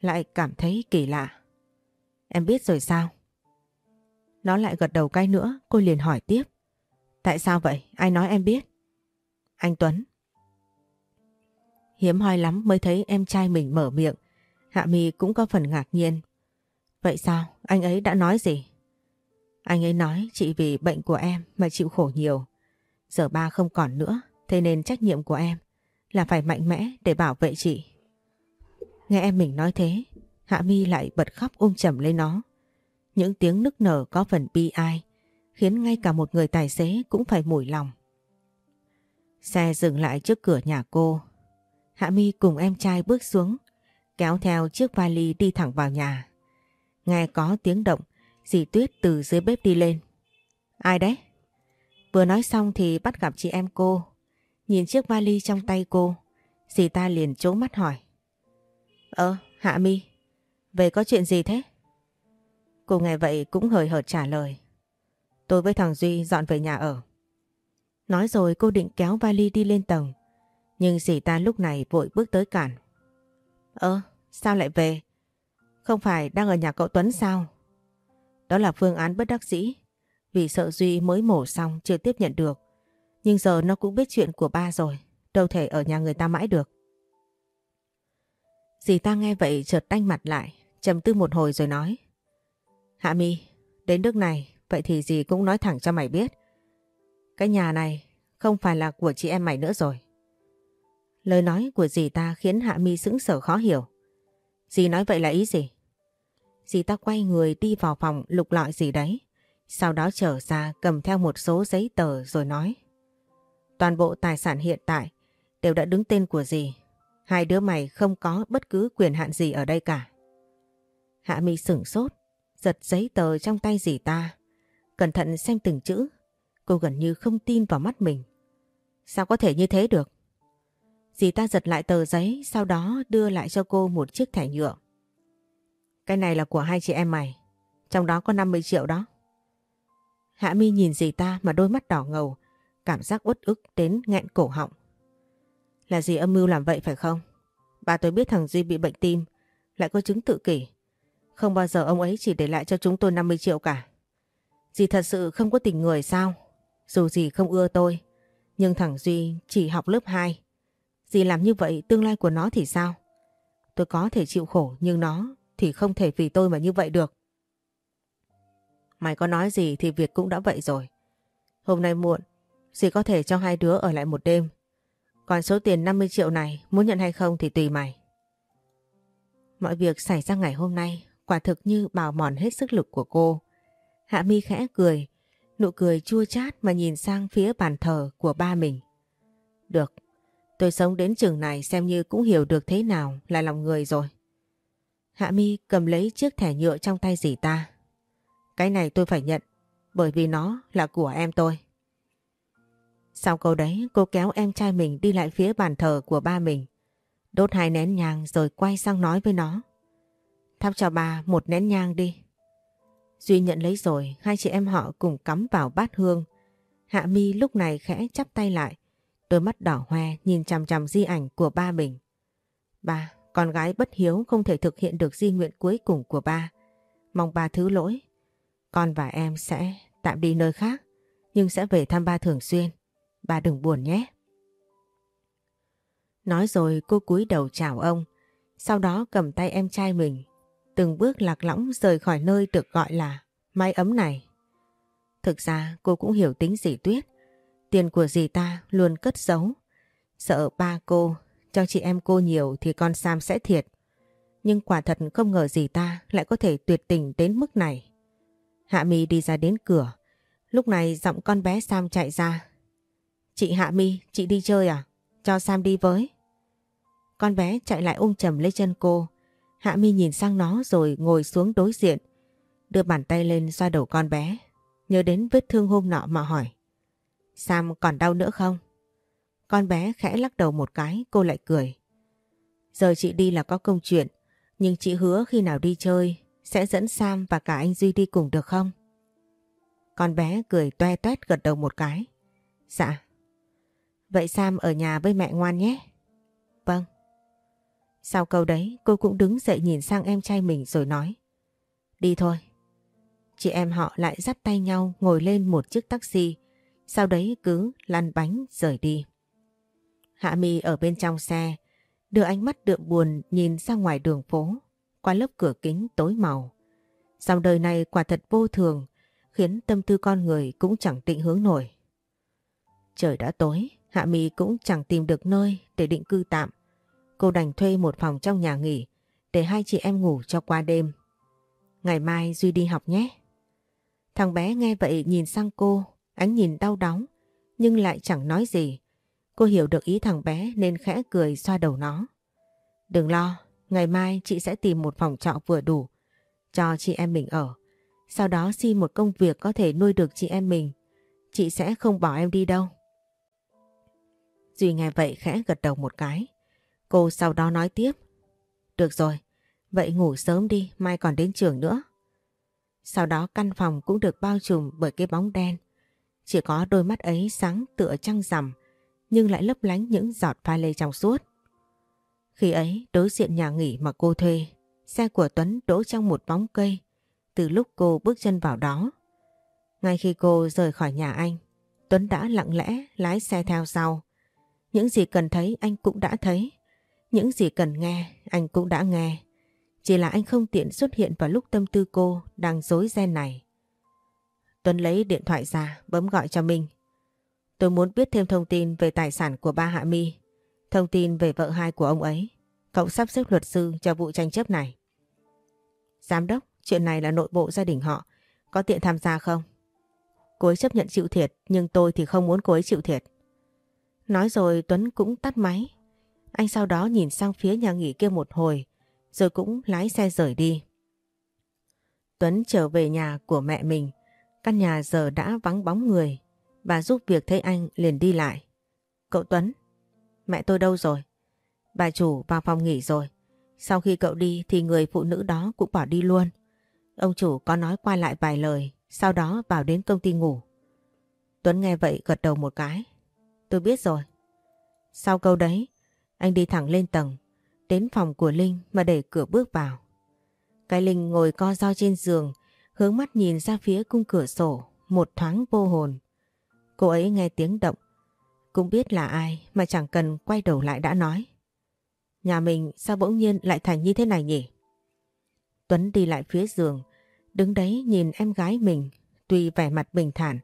lại cảm thấy kỳ lạ. Em biết rồi sao? Nó lại gật đầu cái nữa, cô liền hỏi tiếp. Tại sao vậy? Ai nói em biết? Anh Tuấn. Hiếm hoi lắm mới thấy em trai mình mở miệng. Hạ Mi cũng có phần ngạc nhiên. Vậy sao? Anh ấy đã nói gì? Anh ấy nói chị vì bệnh của em mà chịu khổ nhiều. Giờ ba không còn nữa, thế nên trách nhiệm của em là phải mạnh mẽ để bảo vệ chị. Nghe em mình nói thế, Hạ Mi lại bật khóc ôm chầm lấy nó. Những tiếng nức nở có phần bi ai, khiến ngay cả một người tài xế cũng phải mủi lòng. Xe dừng lại trước cửa nhà cô. Hạ Mi cùng em trai bước xuống, kéo theo chiếc vali đi thẳng vào nhà. Nghe có tiếng động, dì Tuyết từ dưới bếp đi lên. Ai đấy? Vừa nói xong thì bắt gặp chị em cô Nhìn chiếc vali trong tay cô, dì ta liền trố mắt hỏi. Ờ, Hạ Mi, về có chuyện gì thế? Cô nghe vậy cũng hời hợt trả lời. Tôi với thằng Duy dọn về nhà ở. Nói rồi cô định kéo vali đi lên tầng. Nhưng dì ta lúc này vội bước tới cản. Ơ, sao lại về? Không phải đang ở nhà cậu Tuấn sao? Đó là phương án bất đắc dĩ. Vì sợ Duy mới mổ xong chưa tiếp nhận được. Nhưng giờ nó cũng biết chuyện của ba rồi, đâu thể ở nhà người ta mãi được. Dì ta nghe vậy chợt đanh mặt lại, trầm tư một hồi rồi nói. Hạ mi, đến nước này, vậy thì dì cũng nói thẳng cho mày biết. Cái nhà này không phải là của chị em mày nữa rồi. Lời nói của dì ta khiến Hạ mi sững sờ khó hiểu. Dì nói vậy là ý gì? Dì ta quay người đi vào phòng lục lọi gì đấy. Sau đó trở ra cầm theo một số giấy tờ rồi nói. Toàn bộ tài sản hiện tại đều đã đứng tên của dì. Hai đứa mày không có bất cứ quyền hạn gì ở đây cả. Hạ mi sửng sốt, giật giấy tờ trong tay dì ta. Cẩn thận xem từng chữ. Cô gần như không tin vào mắt mình. Sao có thể như thế được? Dì ta giật lại tờ giấy sau đó đưa lại cho cô một chiếc thẻ nhựa. Cái này là của hai chị em mày. Trong đó có 50 triệu đó. Hạ mi nhìn dì ta mà đôi mắt đỏ ngầu. Cảm giác uất ức đến nghẹn cổ họng. Là gì âm mưu làm vậy phải không? Bà tôi biết thằng Duy bị bệnh tim. Lại có chứng tự kỷ. Không bao giờ ông ấy chỉ để lại cho chúng tôi 50 triệu cả. Dì thật sự không có tình người sao? Dù gì không ưa tôi. Nhưng thằng Duy chỉ học lớp 2. Dì làm như vậy tương lai của nó thì sao? Tôi có thể chịu khổ nhưng nó thì không thể vì tôi mà như vậy được. Mày có nói gì thì việc cũng đã vậy rồi. Hôm nay muộn, dì có thể cho hai đứa ở lại một đêm. Còn số tiền 50 triệu này muốn nhận hay không thì tùy mày. Mọi việc xảy ra ngày hôm nay quả thực như bào mòn hết sức lực của cô. Hạ mi khẽ cười, nụ cười chua chát mà nhìn sang phía bàn thờ của ba mình. Được, tôi sống đến trường này xem như cũng hiểu được thế nào là lòng người rồi. Hạ mi cầm lấy chiếc thẻ nhựa trong tay dì ta. Cái này tôi phải nhận, bởi vì nó là của em tôi. Sau câu đấy cô kéo em trai mình đi lại phía bàn thờ của ba mình. Đốt hai nén nhang rồi quay sang nói với nó. Thắp cho bà một nén nhang đi. Duy nhận lấy rồi, hai chị em họ cùng cắm vào bát hương. Hạ mi lúc này khẽ chắp tay lại, đôi mắt đỏ hoe nhìn chằm chằm di ảnh của ba mình. Ba, con gái bất hiếu không thể thực hiện được di nguyện cuối cùng của ba. Mong ba thứ lỗi. Con và em sẽ tạm đi nơi khác, nhưng sẽ về thăm ba thường xuyên bà đừng buồn nhé. Nói rồi cô cúi đầu chào ông, sau đó cầm tay em trai mình, từng bước lạc lõng rời khỏi nơi được gọi là mái ấm này. Thực ra cô cũng hiểu tính dì Tuyết, tiền của dì ta luôn cất giấu, sợ ba cô cho chị em cô nhiều thì con Sam sẽ thiệt. Nhưng quả thật không ngờ dì ta lại có thể tuyệt tình đến mức này. Hạ Mi đi ra đến cửa. Lúc này giọng con bé Sam chạy ra. Chị Hạ Mi, chị đi chơi à? Cho Sam đi với. Con bé chạy lại ôm chầm lấy chân cô. Hạ Mi nhìn sang nó rồi ngồi xuống đối diện. Đưa bàn tay lên xoa đầu con bé. Nhớ đến vết thương hôm nọ mà hỏi. Sam còn đau nữa không? Con bé khẽ lắc đầu một cái, cô lại cười. Giờ chị đi là có công chuyện, nhưng chị hứa khi nào đi chơi sẽ dẫn Sam và cả anh Duy đi cùng được không? Con bé cười toe toét gật đầu một cái. Dạ. Vậy Sam ở nhà với mẹ ngoan nhé. Vâng. Sau câu đấy cô cũng đứng dậy nhìn sang em trai mình rồi nói. Đi thôi. Chị em họ lại dắt tay nhau ngồi lên một chiếc taxi. Sau đấy cứ lăn bánh rời đi. Hạ Mi ở bên trong xe, đưa ánh mắt đượm buồn nhìn ra ngoài đường phố, qua lớp cửa kính tối màu. Dòng đời này quả thật vô thường, khiến tâm tư con người cũng chẳng định hướng nổi. Trời đã tối, Hạ Mi cũng chẳng tìm được nơi để định cư tạm. Cô đành thuê một phòng trong nhà nghỉ để hai chị em ngủ cho qua đêm. Ngày mai Duy đi học nhé. Thằng bé nghe vậy nhìn sang cô, ánh nhìn đau đớn nhưng lại chẳng nói gì. Cô hiểu được ý thằng bé nên khẽ cười xoa đầu nó. Đừng lo, ngày mai chị sẽ tìm một phòng trọ vừa đủ cho chị em mình ở. Sau đó xin một công việc có thể nuôi được chị em mình. Chị sẽ không bỏ em đi đâu. Duy nghe vậy khẽ gật đầu một cái. Cô sau đó nói tiếp. Được rồi, vậy ngủ sớm đi, mai còn đến trường nữa. Sau đó căn phòng cũng được bao trùm bởi cái bóng đen. Chỉ có đôi mắt ấy sáng tựa trăng rằm, nhưng lại lấp lánh những giọt pha lê trong suốt. Khi ấy, đối diện nhà nghỉ mà cô thuê, xe của Tuấn đỗ trong một bóng cây từ lúc cô bước chân vào đó. Ngay khi cô rời khỏi nhà anh, Tuấn đã lặng lẽ lái xe theo sau. Những gì cần thấy anh cũng đã thấy. Những gì cần nghe anh cũng đã nghe. Chỉ là anh không tiện xuất hiện vào lúc tâm tư cô đang dối ren này. Tuấn lấy điện thoại ra bấm gọi cho Minh. Tôi muốn biết thêm thông tin về tài sản của ba Hạ Mi, thông tin về vợ hai của ông ấy. Cậu sắp xếp luật sư cho vụ tranh chấp này. Giám đốc, chuyện này là nội bộ gia đình họ. Có tiện tham gia không? Cô ấy chấp nhận chịu thiệt nhưng tôi thì không muốn cô ấy chịu thiệt. Nói rồi Tuấn cũng tắt máy. Anh sau đó nhìn sang phía nhà nghỉ kia một hồi rồi cũng lái xe rời đi. Tuấn trở về nhà của mẹ mình. Căn nhà giờ đã vắng bóng người. Bà giúp việc thấy anh liền đi lại. Cậu Tuấn, mẹ tôi đâu rồi? Bà chủ vào phòng nghỉ rồi. Sau khi cậu đi thì người phụ nữ đó cũng bỏ đi luôn. Ông chủ có nói qua lại vài lời, sau đó vào đến công ty ngủ. Tuấn nghe vậy gật đầu một cái. Tôi biết rồi. Sau câu đấy, anh đi thẳng lên tầng, đến phòng của Linh mà để cửa bước vào. Cái Linh ngồi co do trên giường, hướng mắt nhìn ra phía cung cửa sổ, một thoáng vô hồn. Cô ấy nghe tiếng động, cũng biết là ai mà chẳng cần quay đầu lại đã nói. Nhà mình sao bỗng nhiên lại thành như thế này nhỉ? Tuấn đi lại phía giường, đứng đấy nhìn em gái mình, tuy vẻ mặt bình thản,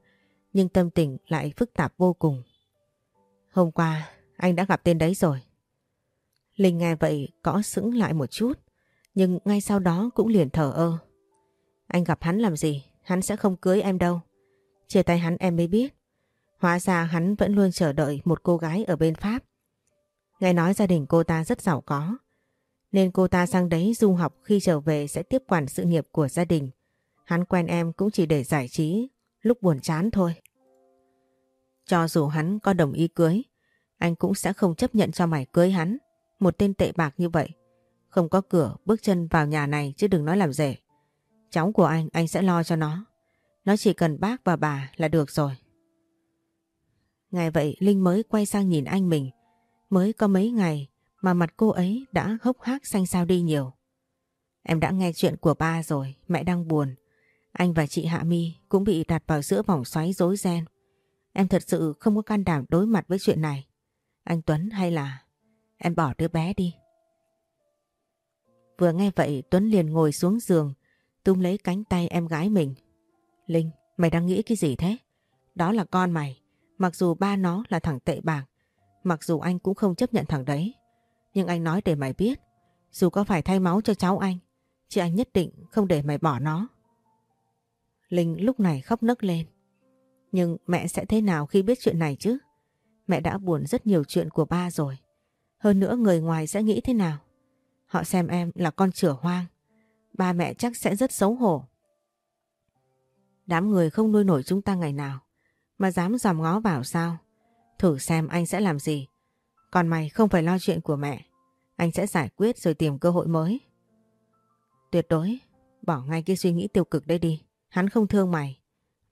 nhưng tâm tình lại phức tạp vô cùng. Hôm qua, anh đã gặp tên đấy rồi. Linh nghe vậy có sững lại một chút, nhưng ngay sau đó cũng liền thở ơ. Anh gặp hắn làm gì, hắn sẽ không cưới em đâu. Chia tay hắn em mới biết. Hóa ra hắn vẫn luôn chờ đợi một cô gái ở bên Pháp. Nghe nói gia đình cô ta rất giàu có. Nên cô ta sang đấy du học khi trở về sẽ tiếp quản sự nghiệp của gia đình. Hắn quen em cũng chỉ để giải trí, lúc buồn chán thôi. Cho dù hắn có đồng ý cưới, anh cũng sẽ không chấp nhận cho mày cưới hắn. Một tên tệ bạc như vậy. Không có cửa bước chân vào nhà này chứ đừng nói làm rể. Cháu của anh, anh sẽ lo cho nó. Nó chỉ cần bác và bà là được rồi. Ngày vậy Linh mới quay sang nhìn anh mình. Mới có mấy ngày mà mặt cô ấy đã hốc hác xanh xao đi nhiều. Em đã nghe chuyện của ba rồi, mẹ đang buồn. Anh và chị Hạ Mi cũng bị đặt vào giữa vòng xoáy rối ren. Em thật sự không có can đảm đối mặt với chuyện này. Anh Tuấn hay là em bỏ đứa bé đi. Vừa nghe vậy Tuấn liền ngồi xuống giường, tung lấy cánh tay em gái mình. Linh, mày đang nghĩ cái gì thế? Đó là con mày, mặc dù ba nó là thằng tệ bạc, mặc dù anh cũng không chấp nhận thằng đấy. Nhưng anh nói để mày biết, dù có phải thay máu cho cháu anh, chị anh nhất định không để mày bỏ nó. Linh lúc này khóc nấc lên. Nhưng mẹ sẽ thế nào khi biết chuyện này chứ? Mẹ đã buồn rất nhiều chuyện của ba rồi. Hơn nữa người ngoài sẽ nghĩ thế nào? Họ xem em là con chửa hoang. Ba mẹ chắc sẽ rất xấu hổ. Đám người không nuôi nổi chúng ta ngày nào. Mà dám dòm ngó vào sao? Thử xem anh sẽ làm gì. Còn mày không phải lo chuyện của mẹ. Anh sẽ giải quyết rồi tìm cơ hội mới. Tuyệt đối, bỏ ngay cái suy nghĩ tiêu cực đây đi. Hắn không thương mày.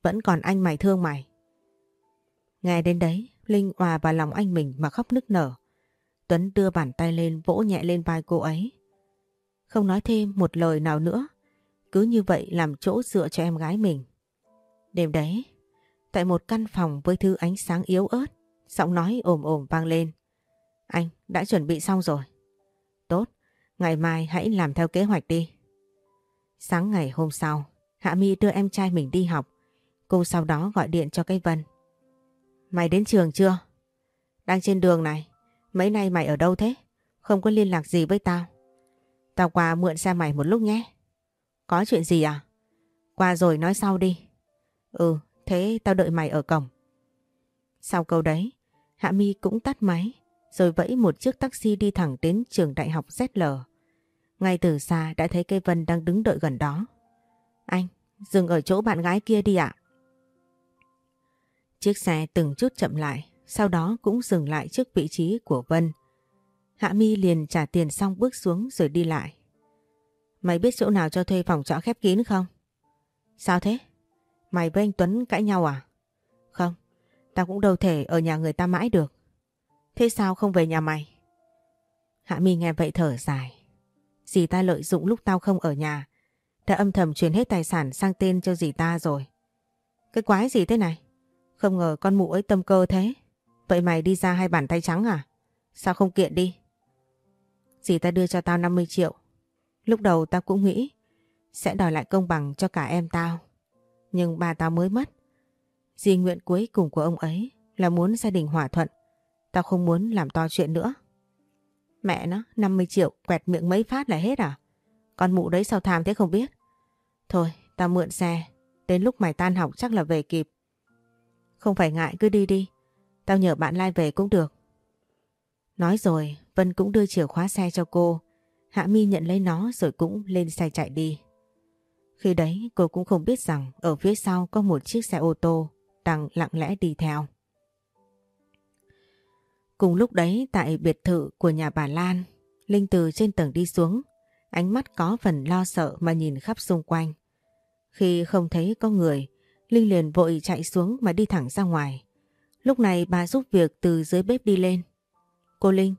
Vẫn còn anh mày thương mày. Nghe đến đấy, Linh hòa vào lòng anh mình mà khóc nức nở. Tuấn đưa bàn tay lên vỗ nhẹ lên vai cô ấy. Không nói thêm một lời nào nữa. Cứ như vậy làm chỗ dựa cho em gái mình. Đêm đấy, tại một căn phòng với thứ ánh sáng yếu ớt, giọng nói ồm ồm vang lên. Anh đã chuẩn bị xong rồi. Tốt, ngày mai hãy làm theo kế hoạch đi. Sáng ngày hôm sau, Hạ Mi đưa em trai mình đi học. Cô sau đó gọi điện cho cây Vân. Mày đến trường chưa? Đang trên đường này. Mấy nay mày ở đâu thế? Không có liên lạc gì với tao. Tao qua mượn xe mày một lúc nhé. Có chuyện gì à? Qua rồi nói sau đi. Ừ, thế tao đợi mày ở cổng. Sau câu đấy, Hạ Mi cũng tắt máy, rồi vẫy một chiếc taxi đi thẳng đến trường đại học ZL. Ngay từ xa đã thấy cây Vân đang đứng đợi gần đó. Anh, dừng ở chỗ bạn gái kia đi ạ. Chiếc xe từng chút chậm lại, sau đó cũng dừng lại trước vị trí của Vân. Hạ Mi liền trả tiền xong bước xuống rồi đi lại. Mày biết chỗ nào cho thuê phòng trọ khép kín không? Sao thế? Mày với anh Tuấn cãi nhau à? Không, tao cũng đâu thể ở nhà người ta mãi được. Thế sao không về nhà mày? Hạ Mi nghe vậy thở dài. Dì ta lợi dụng lúc tao không ở nhà, đã âm thầm chuyển hết tài sản sang tên cho dì ta rồi. Cái quái gì thế này? Không ngờ con mụ ấy tâm cơ thế. Vậy mày đi ra hai bàn tay trắng à? Sao không kiện đi? Dì ta đưa cho tao 50 triệu. Lúc đầu tao cũng nghĩ sẽ đòi lại công bằng cho cả em tao. Nhưng bà tao mới mất. Di nguyện cuối cùng của ông ấy là muốn gia đình hòa thuận. Tao không muốn làm to chuyện nữa. Mẹ nó, 50 triệu quẹt miệng mấy phát là hết à? Con mụ đấy sao tham thế không biết? Thôi, tao mượn xe. Đến lúc mày tan học chắc là về kịp. Không phải ngại cứ đi đi. Tao nhờ bạn lai về cũng được. Nói rồi, Vân cũng đưa chìa khóa xe cho cô. Hạ Mi nhận lấy nó rồi cũng lên xe chạy đi. Khi đấy cô cũng không biết rằng ở phía sau có một chiếc xe ô tô đang lặng lẽ đi theo. Cùng lúc đấy tại biệt thự của nhà bà Lan, Linh từ trên tầng đi xuống, ánh mắt có phần lo sợ mà nhìn khắp xung quanh. Khi không thấy có người, Linh liền vội chạy xuống mà đi thẳng ra ngoài. Lúc này bà giúp việc từ dưới bếp đi lên. Cô Linh,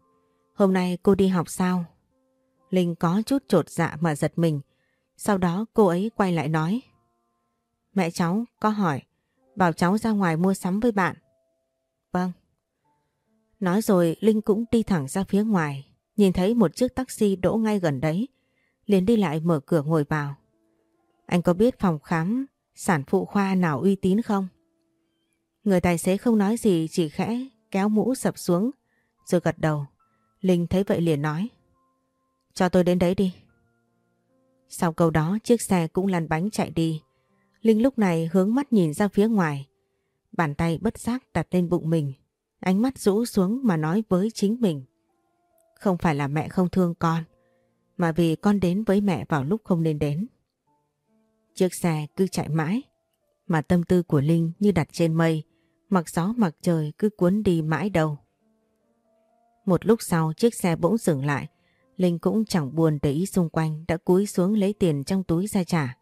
hôm nay cô đi học sao? Linh có chút trột dạ mà giật mình. Sau đó cô ấy quay lại nói. Mẹ cháu có hỏi, bảo cháu ra ngoài mua sắm với bạn. Vâng. Nói rồi Linh cũng đi thẳng ra phía ngoài, nhìn thấy một chiếc taxi đỗ ngay gần đấy. liền đi lại mở cửa ngồi vào. Anh có biết phòng khám sản phụ khoa nào uy tín không? Người tài xế không nói gì chỉ khẽ kéo mũ sập xuống rồi gật đầu. Linh thấy vậy liền nói. Cho tôi đến đấy đi. Sau câu đó chiếc xe cũng lăn bánh chạy đi. Linh lúc này hướng mắt nhìn ra phía ngoài. Bàn tay bất giác đặt lên bụng mình. Ánh mắt rũ xuống mà nói với chính mình. Không phải là mẹ không thương con, mà vì con đến với mẹ vào lúc không nên đến. Chiếc xe cứ chạy mãi, mà tâm tư của Linh như đặt trên mây, mặc gió mặc trời cứ cuốn đi mãi đâu. Một lúc sau chiếc xe bỗng dừng lại, Linh cũng chẳng buồn để ý xung quanh đã cúi xuống lấy tiền trong túi ra trả.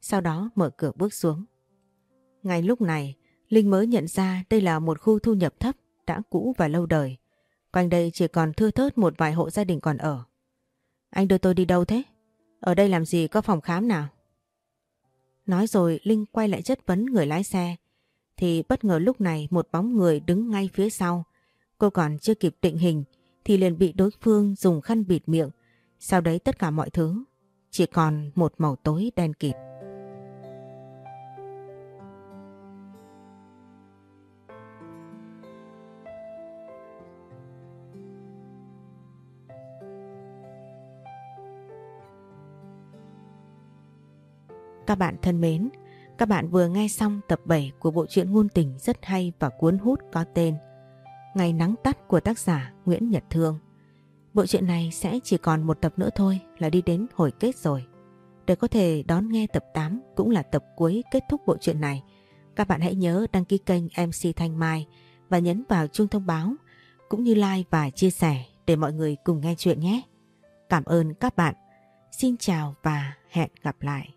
Sau đó mở cửa bước xuống. Ngay lúc này, Linh mới nhận ra đây là một khu thu nhập thấp, đã cũ và lâu đời. Quanh đây chỉ còn thưa thớt một vài hộ gia đình còn ở. Anh đưa tôi đi đâu thế? Ở đây làm gì có phòng khám nào? Nói rồi Linh quay lại chất vấn người lái xe. Thì bất ngờ lúc này một bóng người đứng ngay phía sau. Cô còn chưa kịp định hình, thì liền bị đối phương dùng khăn bịt miệng. Sau đấy tất cả mọi thứ, chỉ còn một màu tối đen kịt. Các bạn thân mến, các bạn vừa nghe xong tập 7 của bộ truyện ngôn tình rất hay và cuốn hút có tên Ngày nắng tắt của tác giả Nguyễn Nhật Thương. Bộ truyện này sẽ chỉ còn một tập nữa thôi là đi đến hồi kết rồi. Để có thể đón nghe tập 8 cũng là tập cuối kết thúc bộ truyện này, các bạn hãy nhớ đăng ký kênh MC Thanh Mai và nhấn vào chuông thông báo cũng như like và chia sẻ để mọi người cùng nghe chuyện nhé. Cảm ơn các bạn. Xin chào và hẹn gặp lại.